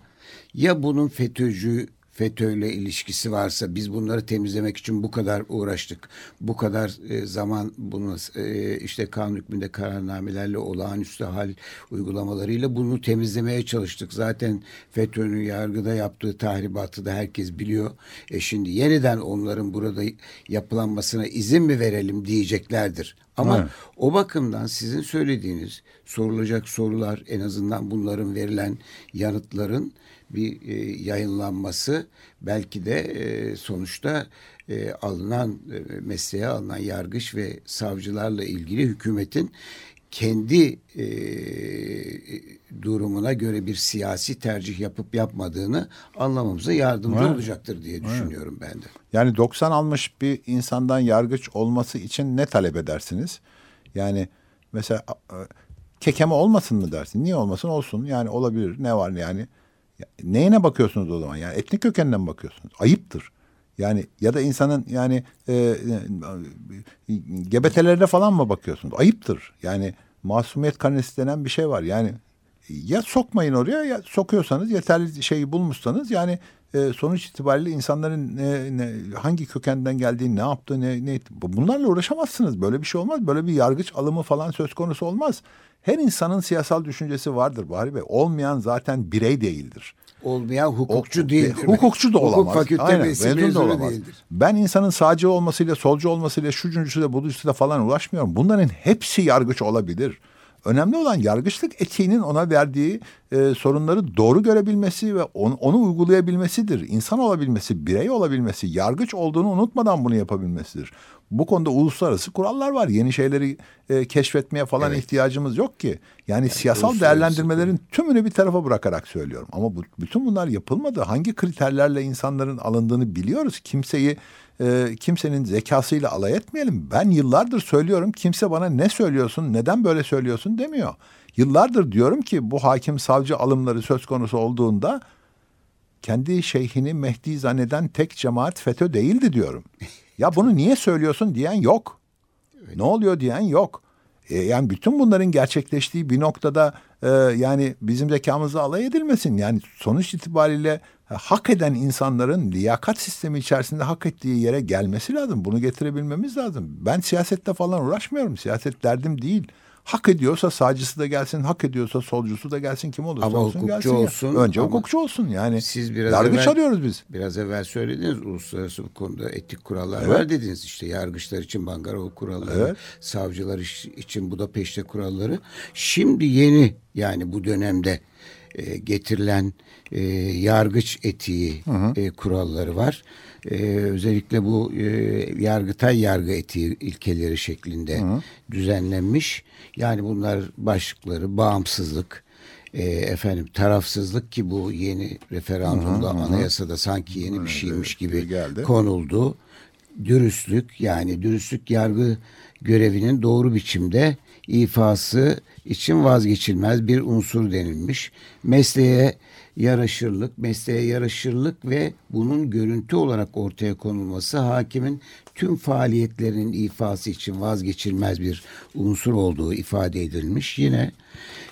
ya bunun FETÖ'cü FETÖ'yle ilişkisi varsa biz bunları temizlemek için bu kadar uğraştık. Bu kadar e, zaman bunu e, işte kanun hükmünde kararnamelerle olağanüstü hal uygulamalarıyla bunu temizlemeye çalıştık. Zaten FETÖ'nün yargıda yaptığı tahribatı da herkes biliyor. E şimdi yeniden onların burada yapılanmasına izin mi verelim diyeceklerdir. Ama evet. o bakımdan sizin söylediğiniz sorulacak sorular en azından bunların verilen yanıtların bir e, yayınlanması belki de e, sonuçta e, alınan e, mesleğe alınan yargıç ve savcılarla ilgili hükümetin kendi e, durumuna göre bir siyasi tercih yapıp yapmadığını anlamamıza yardımcı evet. olacaktır diye düşünüyorum evet. ben de. Yani 90 almış bir insandan yargıç olması için ne talep edersiniz? Yani mesela kekeme olmasın mı dersin? Niye olmasın? Olsun. Yani olabilir. Ne var yani? Neyine bakıyorsunuz o zaman? Yani etnik kökeninden bakıyorsunuz? Ayıptır. Yani ya da insanın yani e, e, gebetelerine falan mı bakıyorsunuz? Ayıptır. Yani masumiyet karnesi denen bir şey var. Yani ya sokmayın oraya ya sokuyorsanız yeterli şeyi bulmuşsanız yani e, sonuç itibariyle insanların ne, ne, hangi kökenden geldiğini, ne yaptığı, ne, ne bunlarla uğraşamazsınız. Böyle bir şey olmaz. Böyle bir yargıç alımı falan söz konusu olmaz. Her insanın siyasal düşüncesi vardır Bahri Bey. Olmayan zaten birey değildir. Olmayan hukukçu o, değildir. Hukukçu da olamaz. Hukuk fakültesi mezun da olamaz. Değildir. Ben insanın sağcı olmasıyla, solcu olmasıyla, şucuncusuyla, buducusuyla falan ulaşmıyorum. Bunların hepsi yargıç olabilir. Önemli olan yargıçlık etiğinin ona verdiği e, sorunları doğru görebilmesi ve on, onu uygulayabilmesidir. İnsan olabilmesi, birey olabilmesi, yargıç olduğunu unutmadan bunu yapabilmesidir. Bu konuda uluslararası kurallar var. Yeni şeyleri e, keşfetmeye falan evet. ihtiyacımız yok ki. Yani, yani siyasal değerlendirmelerin tümünü bir tarafa bırakarak söylüyorum. Ama bu, bütün bunlar yapılmadı. Hangi kriterlerle insanların alındığını biliyoruz. Kimseyi e, kimsenin zekasıyla alay etmeyelim. Ben yıllardır söylüyorum. Kimse bana ne söylüyorsun, neden böyle söylüyorsun demiyor. Yıllardır diyorum ki bu hakim savcı alımları söz konusu olduğunda kendi şeyhini Mehdi zanneden tek cemaat FETÖ değildi diyorum. *laughs* Ya bunu niye söylüyorsun diyen yok. Evet. Ne oluyor diyen yok. E, yani bütün bunların gerçekleştiği bir noktada e, yani bizim zekamızla alay edilmesin. Yani sonuç itibariyle e, hak eden insanların liyakat sistemi içerisinde hak ettiği yere gelmesi lazım. Bunu getirebilmemiz lazım. Ben siyasette falan uğraşmıyorum. Siyaset derdim değil. Hak ediyorsa sağcısı da gelsin, hak ediyorsa solcusu da gelsin kim olursa ama olsun gelsin. Olsun, ya. Önce hukukçu olsun yani. Siz biraz yargıç evvel, arıyoruz biz. Biraz evvel söylediniz uluslararası bu konuda etik kurallar evet. var dediniz. işte yargıçlar için Bangarol kuralları, evet. savcılar için Budapeşte kuralları. Şimdi yeni yani bu dönemde e, getirilen e, yargıç etiği hı hı. E, kuralları var. E, özellikle bu e, yargıtay yargı etiği ilkeleri şeklinde hı. düzenlenmiş. Yani bunlar başlıkları bağımsızlık, e, efendim tarafsızlık ki bu yeni referandumda hı hı. anayasada sanki yeni bir şeymiş gibi geldi. konuldu. Dürüstlük yani dürüstlük yargı görevinin doğru biçimde ifası için vazgeçilmez bir unsur denilmiş. Mesleğe yaraşırlık, mesleğe yaraşırlık ve bunun görüntü olarak ortaya konulması hakimin tüm faaliyetlerinin ifası için vazgeçilmez bir unsur olduğu ifade edilmiş. Yine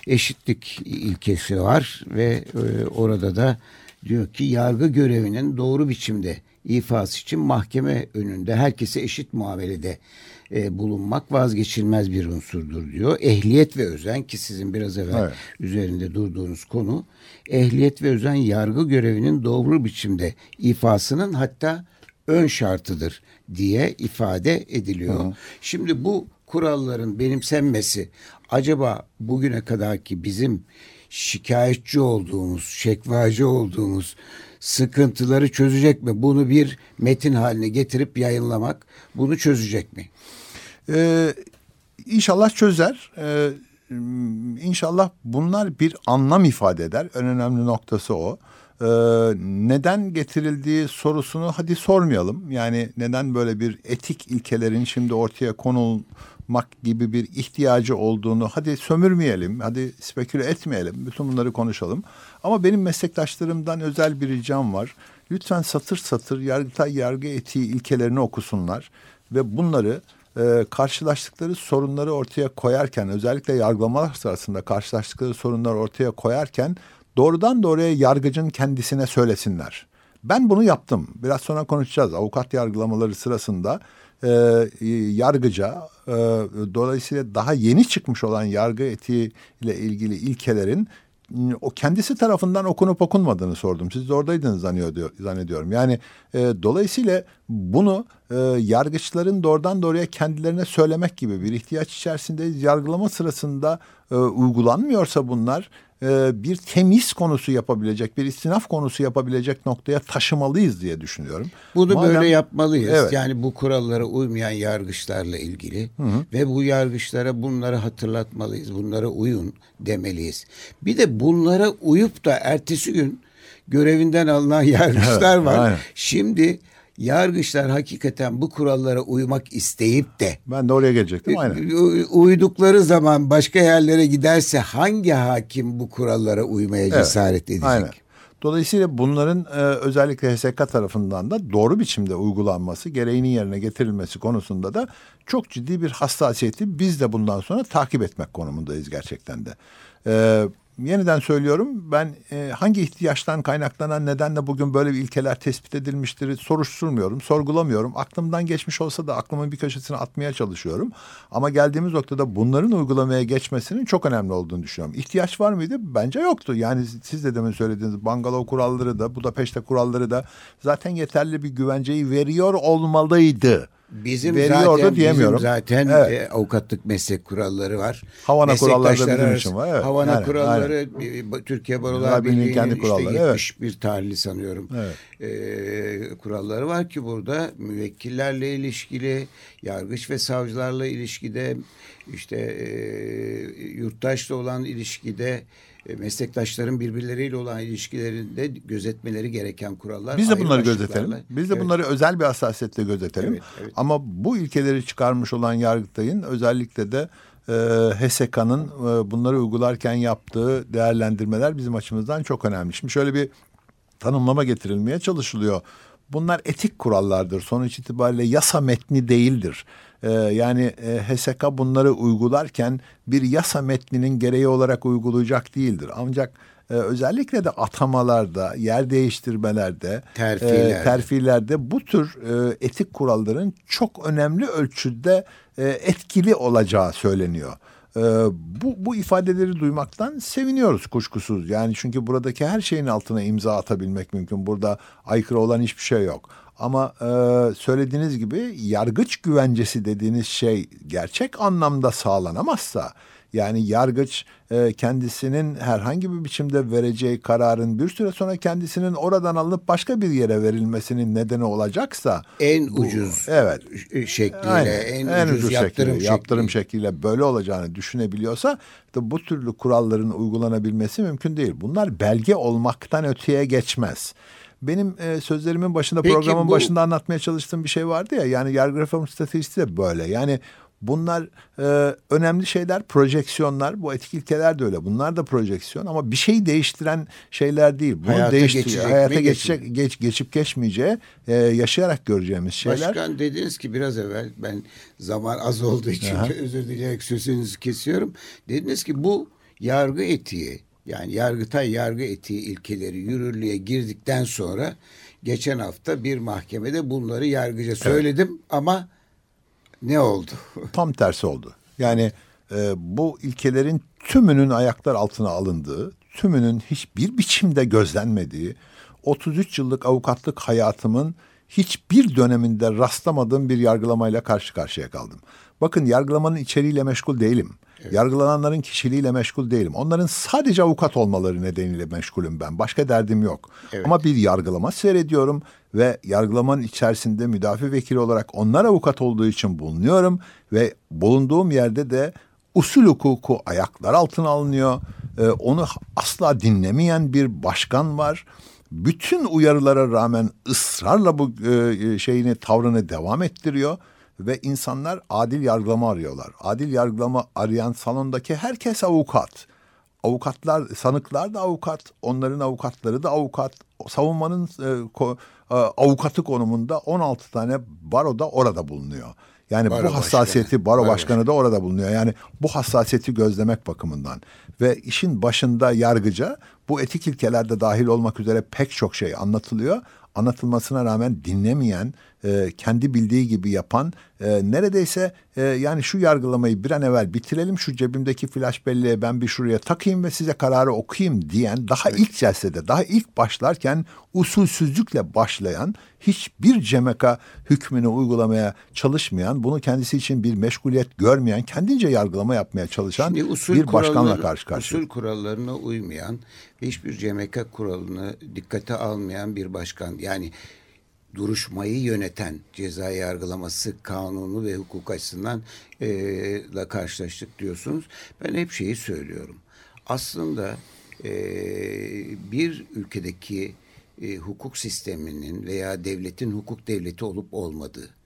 eşitlik ilkesi var ve e, orada da diyor ki yargı görevinin doğru biçimde ifası için mahkeme önünde herkese eşit muamelede e, bulunmak vazgeçilmez bir unsurdur diyor. Ehliyet ve özen ki sizin biraz evvel evet. üzerinde durduğunuz konu ehliyet ve özen yargı görevinin doğru biçimde ifasının hatta ön şartıdır diye ifade ediliyor. Hı. Şimdi bu kuralların benimsenmesi acaba bugüne kadarki bizim şikayetçi olduğumuz, şekvacı olduğumuz sıkıntıları çözecek mi? Bunu bir metin haline getirip yayınlamak bunu çözecek mi? Ee, inşallah çözer. Ee, inşallah bunlar bir anlam ifade eder. En önemli noktası o. Ee, neden getirildiği sorusunu hadi sormayalım. Yani neden böyle bir etik ilkelerin şimdi ortaya konulmak gibi bir ihtiyacı olduğunu hadi sömürmeyelim, hadi speküle etmeyelim. Bütün bunları konuşalım. Ama benim meslektaşlarımdan özel bir ricam var. Lütfen satır satır yargıtay yargı etiği ilkelerini okusunlar ve bunları e, karşılaştıkları sorunları ortaya koyarken özellikle yargılamalar sırasında karşılaştıkları sorunları ortaya koyarken doğrudan doğruya yargıcın kendisine söylesinler. Ben bunu yaptım. Biraz sonra konuşacağız. Avukat yargılamaları sırasında e, yargıca e, dolayısıyla daha yeni çıkmış olan yargı etiği ile ilgili ilkelerin o kendisi tarafından okunup okunmadığını sordum. Siz de oradaydınız zannediyorum. Yani e, dolayısıyla bunu e, yargıçların doğrudan doğruya kendilerine söylemek gibi bir ihtiyaç içerisinde yargılama sırasında e, uygulanmıyorsa bunlar e, bir temiz konusu yapabilecek, bir istinaf konusu yapabilecek noktaya taşımalıyız diye düşünüyorum. Bunu Madem, böyle yapmalıyız. Evet. Yani bu kurallara uymayan yargıçlarla ilgili hı hı. ve bu yargıçlara bunları hatırlatmalıyız. Bunlara uyun demeliyiz. Bir de bunlara uyup da ertesi gün görevinden alınan *laughs* yargıçlar evet, var. Aynen. Şimdi yargıçlar hakikaten bu kurallara uymak isteyip de ben de oraya gelecektim aynen. Uydukları zaman başka yerlere giderse hangi hakim bu kurallara uymaya cesaret evet, edecek? Aynen. Dolayısıyla bunların e, özellikle HSK tarafından da doğru biçimde uygulanması, gereğinin yerine getirilmesi konusunda da çok ciddi bir hassasiyeti biz de bundan sonra takip etmek konumundayız gerçekten de. E, yeniden söylüyorum ben e, hangi ihtiyaçtan kaynaklanan nedenle bugün böyle bir ilkeler tespit edilmiştir soruşturmuyorum, sorgulamıyorum. Aklımdan geçmiş olsa da aklımın bir köşesine atmaya çalışıyorum. Ama geldiğimiz noktada bunların uygulamaya geçmesinin çok önemli olduğunu düşünüyorum. İhtiyaç var mıydı? Bence yoktu. Yani siz de demin söylediğiniz Bangalov kuralları da Budapeşte kuralları da zaten yeterli bir güvenceyi veriyor olmalıydı. Bizim veriyordu zaten, diyemiyorum. Bizim zaten evet. e, avukatlık meslek kuralları var. Havana kuralları da bizim için var. Evet. Havana yani, kuralları aynen. Türkiye Barolar Birliği'nin kendi kuralları, işte 71 evet. tarihli sanıyorum. Evet. E, kuralları var ki burada müvekkillerle ilişkili, yargıç ve savcılarla ilişkide, işte e, yurttaşla olan ilişkide meslektaşların birbirleriyle olan ilişkilerinde gözetmeleri gereken kurallar. Biz de bunları gözetelim. Biz de evet. bunları özel bir hassasiyetle gözetelim. Evet, evet. Ama bu ilkeleri çıkarmış olan Yargıtay'ın özellikle de e, HSK'nın e, bunları uygularken yaptığı değerlendirmeler bizim açımızdan çok önemli. Şimdi şöyle bir tanımlama getirilmeye çalışılıyor. Bunlar etik kurallardır. Sonuç itibariyle yasa metni değildir. Ee, yani e, HSK bunları uygularken bir yasa metninin gereği olarak uygulayacak değildir. Ancak e, özellikle de atamalarda, yer değiştirmelerde, terfilerde, e, terfilerde bu tür e, etik kuralların çok önemli ölçüde e, etkili olacağı söyleniyor. Ee, bu, bu ifadeleri duymaktan seviniyoruz kuşkusuz. Yani çünkü buradaki her şeyin altına imza atabilmek mümkün. Burada aykırı olan hiçbir şey yok. Ama e, söylediğiniz gibi yargıç güvencesi dediğiniz şey gerçek anlamda sağlanamazsa yani yargıç e, kendisinin herhangi bir biçimde vereceği kararın bir süre sonra kendisinin oradan alınıp başka bir yere verilmesinin nedeni olacaksa en bu, ucuz evet şekliyle aynen, en, en ucuz, ucuz yaptırım, şekli, yaptırım şekliyle böyle olacağını düşünebiliyorsa da bu türlü kuralların uygulanabilmesi mümkün değil. Bunlar belge olmaktan öteye geçmez. Benim e, sözlerimin başında Peki, programın bu... başında anlatmaya çalıştığım bir şey vardı ya yani yargı reform stratejisi de böyle. Yani Bunlar e, önemli şeyler, projeksiyonlar. Bu etik ilkeler de öyle. Bunlar da projeksiyon ama bir şey değiştiren şeyler değil. Bunu hayata değiştir hayata geçecek, geç, geçip geçmeyeceği e, yaşayarak göreceğimiz şeyler. Başkan dediniz ki biraz evvel ben zaman az olduğu için Aha. *laughs* özür dileyerek sözünüzü kesiyorum. Dediniz ki bu yargı etiği yani yargıtay yargı etiği ilkeleri yürürlüğe girdikten sonra geçen hafta bir mahkemede bunları yargıca söyledim evet. ama ne oldu? *laughs* Tam tersi oldu. Yani e, bu ilkelerin tümünün ayaklar altına alındığı, tümünün hiçbir biçimde gözlenmediği, 33 yıllık avukatlık hayatımın hiçbir döneminde rastlamadığım bir yargılamayla karşı karşıya kaldım. Bakın yargılamanın içeriğiyle meşgul değilim. Evet. Yargılananların kişiliğiyle meşgul değilim. Onların sadece avukat olmaları nedeniyle meşgulüm ben. Başka derdim yok. Evet. Ama bir yargılama seyrediyorum ve yargılamanın içerisinde müdafi vekili olarak onlar avukat olduğu için bulunuyorum ve bulunduğum yerde de usul hukuku ayaklar altına alınıyor. Ee, onu asla dinlemeyen bir başkan var. Bütün uyarılara rağmen ısrarla bu e, şeyini tavrını devam ettiriyor ve insanlar adil yargılama arıyorlar. Adil yargılama arayan salondaki herkes avukat. Avukatlar, sanıklar da avukat, onların avukatları da avukat. Savunmanın e, ko, e, avukatı konumunda 16 tane baro da orada bulunuyor. Yani baro bu hassasiyeti başkanı. baro, baro başkanı da orada bulunuyor. Yani bu hassasiyeti gözlemek bakımından ve işin başında yargıca bu etik ilkelerde dahil olmak üzere pek çok şey anlatılıyor anlatılmasına rağmen dinlemeyen, e, kendi bildiği gibi yapan, e, neredeyse e, yani şu yargılamayı bir an evvel bitirelim, şu cebimdeki flash belleğe ben bir şuraya takayım ve size kararı okuyayım diyen, daha evet. ilk celsede, daha ilk başlarken usulsüzlükle başlayan, hiçbir cemeka hükmünü uygulamaya çalışmayan, bunu kendisi için bir meşguliyet görmeyen, kendince yargılama yapmaya çalışan bir başkanla karşı karşıya. Usul kurallarına uymayan, hiçbir cemeka kuralını dikkate almayan bir başkan. Yani duruşmayı yöneten ceza yargılaması kanunu ve hukuk açısından e, la karşılaştık diyorsunuz. Ben hep şeyi söylüyorum. Aslında e, bir ülkedeki e, hukuk sisteminin veya devletin hukuk devleti olup olmadığı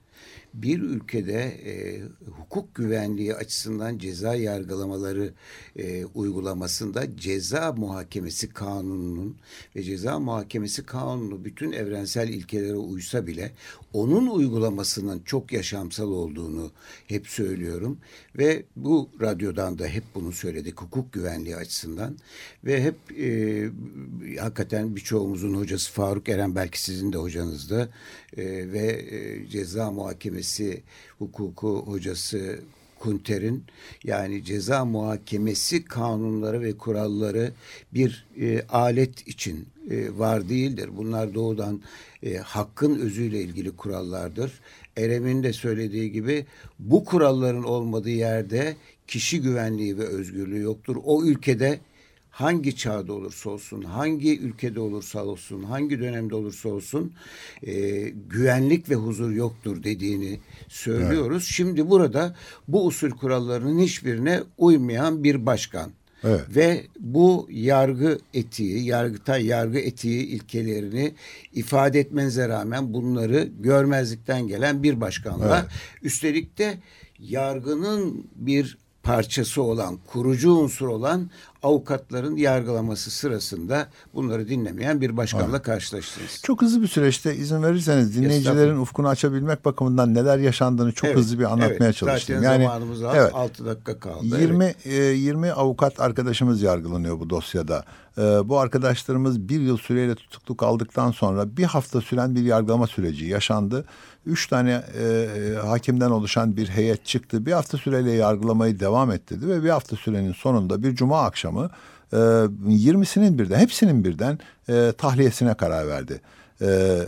bir ülkede e, hukuk güvenliği açısından ceza yargılamaları e, uygulamasında ceza muhakemesi kanununun ve ceza muhakemesi kanunu bütün evrensel ilkelere uysa bile onun uygulamasının çok yaşamsal olduğunu hep söylüyorum. Ve bu radyodan da hep bunu söyledik hukuk güvenliği açısından. Ve hep e, hakikaten birçoğumuzun hocası Faruk Eren belki sizin de hocanızda e, ve e, ceza muhakemesi hukuku hocası Kunter'in yani ceza muhakemesi kanunları ve kuralları bir e, alet için e, var değildir. Bunlar doğudan e, hakkın özüyle ilgili kurallardır. Erem'in de söylediği gibi bu kuralların olmadığı yerde kişi güvenliği ve özgürlüğü yoktur. O ülkede hangi çağda olursa olsun, hangi ülkede olursa olsun, hangi dönemde olursa olsun e, güvenlik ve huzur yoktur dediğini söylüyoruz. Evet. Şimdi burada bu usul kurallarının hiçbirine uymayan bir başkan Evet. Ve bu yargı etiği, yargıtay yargı etiği ilkelerini ifade etmenize rağmen bunları görmezlikten gelen bir başkanla evet. üstelik de yargının bir parçası olan, kurucu unsur olan avukatların yargılaması sırasında bunları dinlemeyen bir başkanla evet. karşılaştınız. Çok hızlı bir süreçte izin verirseniz dinleyicilerin ufkunu açabilmek bakımından neler yaşandığını çok evet, hızlı bir anlatmaya evet, çalıştım. Zaten yani zamanımız az. Evet, 6 dakika kaldı. 20 evet. e, 20 avukat arkadaşımız yargılanıyor bu dosyada. E, bu arkadaşlarımız bir yıl süreyle tutukluk aldıktan sonra bir hafta süren bir yargılama süreci yaşandı. Üç tane e, hakimden oluşan bir heyet çıktı. Bir hafta süreyle yargılamayı devam ettirdi ve bir hafta sürenin sonunda bir cuma akşamı e, 20'sinin birden, hepsinin birden e, tahliyesine karar verdi. E,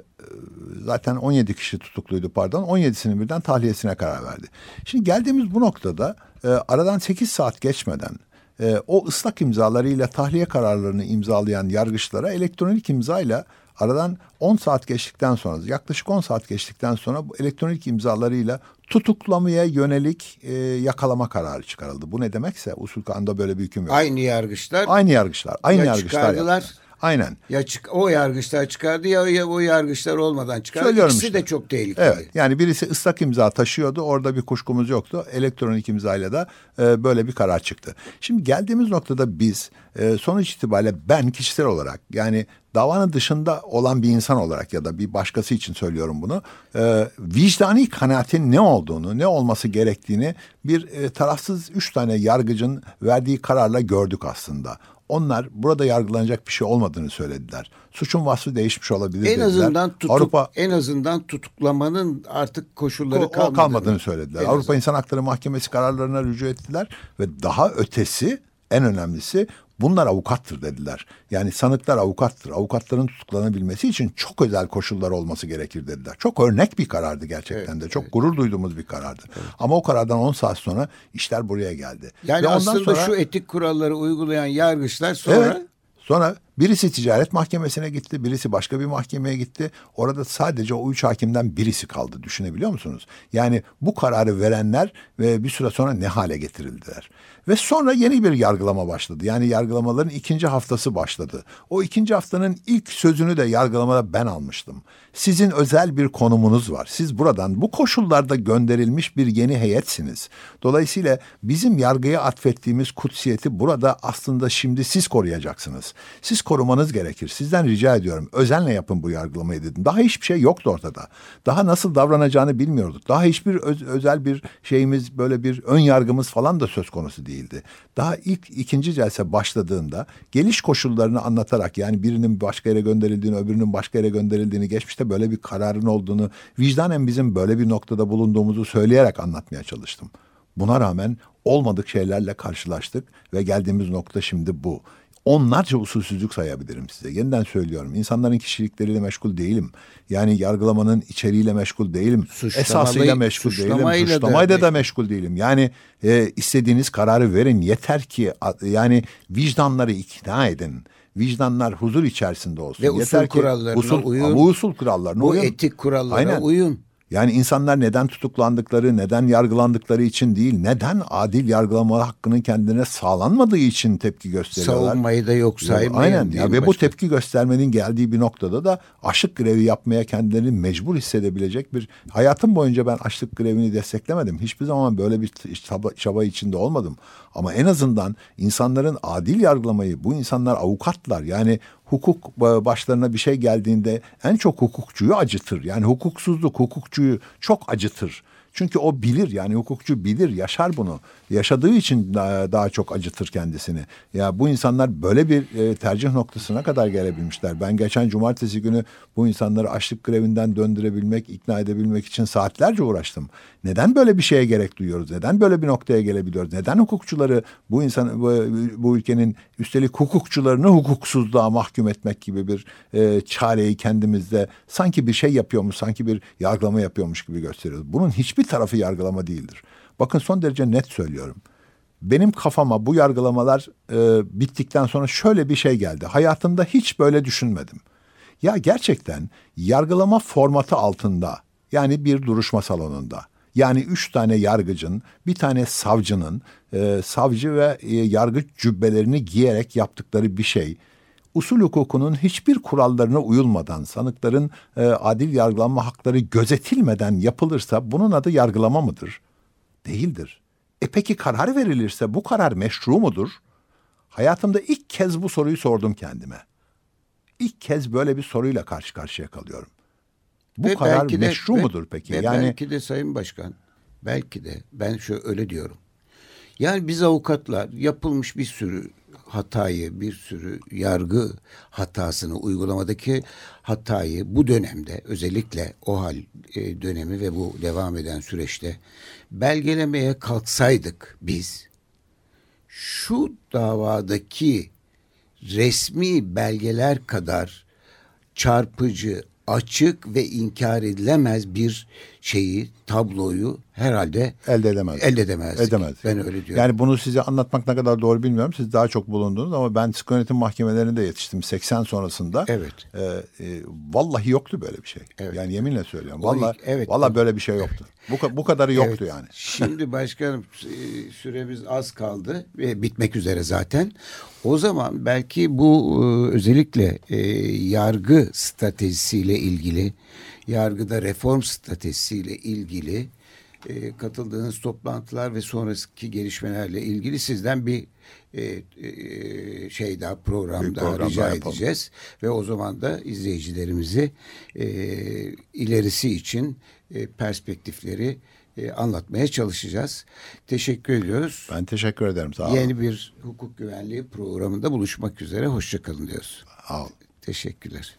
zaten 17 kişi tutukluydu pardon. 17'sinin birden tahliyesine karar verdi. Şimdi geldiğimiz bu noktada e, aradan 8 saat geçmeden e, o ıslak imzalarıyla tahliye kararlarını imzalayan yargıçlara elektronik imzayla Aradan 10 saat geçtikten sonra yaklaşık 10 saat geçtikten sonra bu elektronik imzalarıyla tutuklamaya yönelik e, yakalama kararı çıkarıldı. Bu ne demekse usul kanunda böyle bir hüküm yok. Aynı yargıçlar. Aynı yargıçlar. Aynı ya yargıçlar çıkardılar. Yaptı. Aynen. Ya çık o yargıçlar çıkardı ya, ya o yargıçlar olmadan çıkardı. Söylüyorum İkisi işte. de çok tehlikeli. Evet. Yani birisi ıslak imza taşıyordu. Orada bir kuşkumuz yoktu. Elektronik imzayla da e, böyle bir karar çıktı. Şimdi geldiğimiz noktada biz e, sonuç itibariyle ben kişisel olarak yani davanın dışında olan bir insan olarak ya da bir başkası için söylüyorum bunu. E, vicdani kanaatin ne olduğunu, ne olması gerektiğini bir e, tarafsız üç tane yargıcın verdiği kararla gördük aslında. Onlar burada yargılanacak bir şey olmadığını söylediler. Suçun vasfı değişmiş olabilir en dediler. Azından tutuk, Avrupa en azından tutuklamanın artık koşulları kalmadığını, kalmadığını söylediler. En Avrupa azından. İnsan Hakları Mahkemesi kararlarına rücu ettiler ve daha ötesi en önemlisi Bunlar avukattır dediler. Yani sanıklar avukattır. Avukatların tutuklanabilmesi için çok özel koşullar olması gerekir dediler. Çok örnek bir karardı gerçekten evet, de. Çok evet. gurur duyduğumuz bir karardı. Evet. Ama o karardan 10 saat sonra işler buraya geldi. Yani Ve aslında sonra, şu etik kuralları uygulayan yargıçlar sonra evet, Sonra birisi ticaret mahkemesine gitti, birisi başka bir mahkemeye gitti. Orada sadece o üç hakimden birisi kaldı. Düşünebiliyor musunuz? Yani bu kararı verenler ve bir süre sonra ne hale getirildiler. Ve sonra yeni bir yargılama başladı. Yani yargılamaların ikinci haftası başladı. O ikinci haftanın ilk sözünü de yargılamada ben almıştım. Sizin özel bir konumunuz var. Siz buradan bu koşullarda gönderilmiş bir yeni heyetsiniz. Dolayısıyla bizim yargıya atfettiğimiz kutsiyeti burada aslında şimdi siz koruyacaksınız. Siz korumanız gerekir. Sizden rica ediyorum. Özenle yapın bu yargılamayı dedim. Daha hiçbir şey yoktu ortada. Daha nasıl davranacağını bilmiyorduk. Daha hiçbir öz, özel bir şeyimiz böyle bir ön yargımız falan da söz konusu değildi. Daha ilk ikinci celse başladığında geliş koşullarını anlatarak yani birinin başka yere gönderildiğini öbürünün başka yere gönderildiğini geçmişte böyle bir kararın olduğunu vicdanen bizim böyle bir noktada bulunduğumuzu söyleyerek anlatmaya çalıştım. Buna rağmen olmadık şeylerle karşılaştık ve geldiğimiz nokta şimdi bu. Onlarca usulsüzlük sayabilirim size. Yeniden söylüyorum. İnsanların kişilikleriyle meşgul değilim. Yani yargılamanın içeriğiyle meşgul değilim. Esasıyla meşgul değilim. Suçlamayla da, da meşgul değilim. Yani e, istediğiniz kararı verin. Yeter ki yani vicdanları ikna edin vicdanlar huzur içerisinde olsun. Ve usul Yeter kurallarına usul, uyun. Bu usul kurallarına bu uyun. Bu etik kurallara Aynen. uyun. Yani insanlar neden tutuklandıkları, neden yargılandıkları için değil, neden adil yargılama hakkının kendine sağlanmadığı için tepki gösteriyorlar. Savunmayı da yok saymayın. Aynen ya ve başka? bu tepki göstermenin geldiği bir noktada da açlık grevi yapmaya kendilerini mecbur hissedebilecek bir hayatım boyunca ben açlık grevini desteklemedim. Hiçbir zaman böyle bir çaba, çaba içinde olmadım. Ama en azından insanların adil yargılamayı, bu insanlar avukatlar yani hukuk başlarına bir şey geldiğinde en çok hukukçuyu acıtır. Yani hukuksuzluk hukukçuyu çok acıtır. Çünkü o bilir yani hukukçu bilir yaşar bunu. Yaşadığı için daha, daha çok acıtır kendisini. Ya bu insanlar böyle bir e, tercih noktasına kadar gelebilmişler. Ben geçen cumartesi günü bu insanları açlık grevinden döndürebilmek, ikna edebilmek için saatlerce uğraştım. Neden böyle bir şeye gerek duyuyoruz? Neden böyle bir noktaya gelebiliyoruz? Neden hukukçuları bu insan bu, bu ülkenin üstelik hukukçularını hukuksuzluğa mahkum etmek gibi bir e, çareyi kendimizde sanki bir şey yapıyormuş, sanki bir yargılama yapıyormuş gibi gösteriyoruz. Bunun hiçbir tarafı yargılama değildir. Bakın son derece net söylüyorum. Benim kafama bu yargılamalar e, bittikten sonra şöyle bir şey geldi. Hayatımda hiç böyle düşünmedim. Ya gerçekten yargılama formatı altında yani bir duruşma salonunda yani üç tane yargıcın, bir tane savcının, e, savcı ve e, yargıç cübbelerini giyerek yaptıkları bir şey. Usul hukukunun hiçbir kurallarına uyulmadan, sanıkların e, adil yargılanma hakları gözetilmeden yapılırsa bunun adı yargılama mıdır? Değildir. E peki karar verilirse bu karar meşru mudur? Hayatımda ilk kez bu soruyu sordum kendime. İlk kez böyle bir soruyla karşı karşıya kalıyorum. Bu ve karar de, meşru ve, mudur peki? Ve yani belki de Sayın Başkan, belki de ben şöyle öyle diyorum. Yani biz avukatlar yapılmış bir sürü hatayı, bir sürü yargı hatasını uygulamadaki hatayı bu dönemde özellikle o hal e, dönemi ve bu devam eden süreçte belgelemeye kalksaydık biz şu davadaki resmi belgeler kadar çarpıcı, açık ve inkar edilemez bir şeyi, tabloyu herhalde elde edemez. Elde edemez. Edemez. Ben öyle diyorum. Yani bunu size anlatmak ne kadar doğru bilmiyorum. Siz daha çok bulundunuz ama ben sıkı yönetim mahkemelerinde yetiştim 80 sonrasında. Evet. E, e, vallahi yoktu böyle bir şey. Evet. Yani yeminle söylüyorum. Vallahi, evet. vallahi böyle bir şey yoktu. Bu, bu kadarı yoktu evet. yani. *laughs* Şimdi başkanım e, süremiz az kaldı ve bitmek üzere zaten. O zaman belki bu e, özellikle e, yargı stratejisiyle ilgili, yargıda reform stratejisiyle ilgili e, katıldığınız toplantılar ve sonraki gelişmelerle ilgili sizden bir e, e, şey daha program daha rica yapalım. edeceğiz ve o zaman da izleyicilerimizi e, ilerisi için e, perspektifleri e, anlatmaya çalışacağız. Teşekkür ediyoruz. Ben teşekkür ederim. Sağ olun. Yeni bir hukuk güvenliği programında buluşmak üzere. Hoşçakalın diyoruz. Sağ olun. Teşekkürler.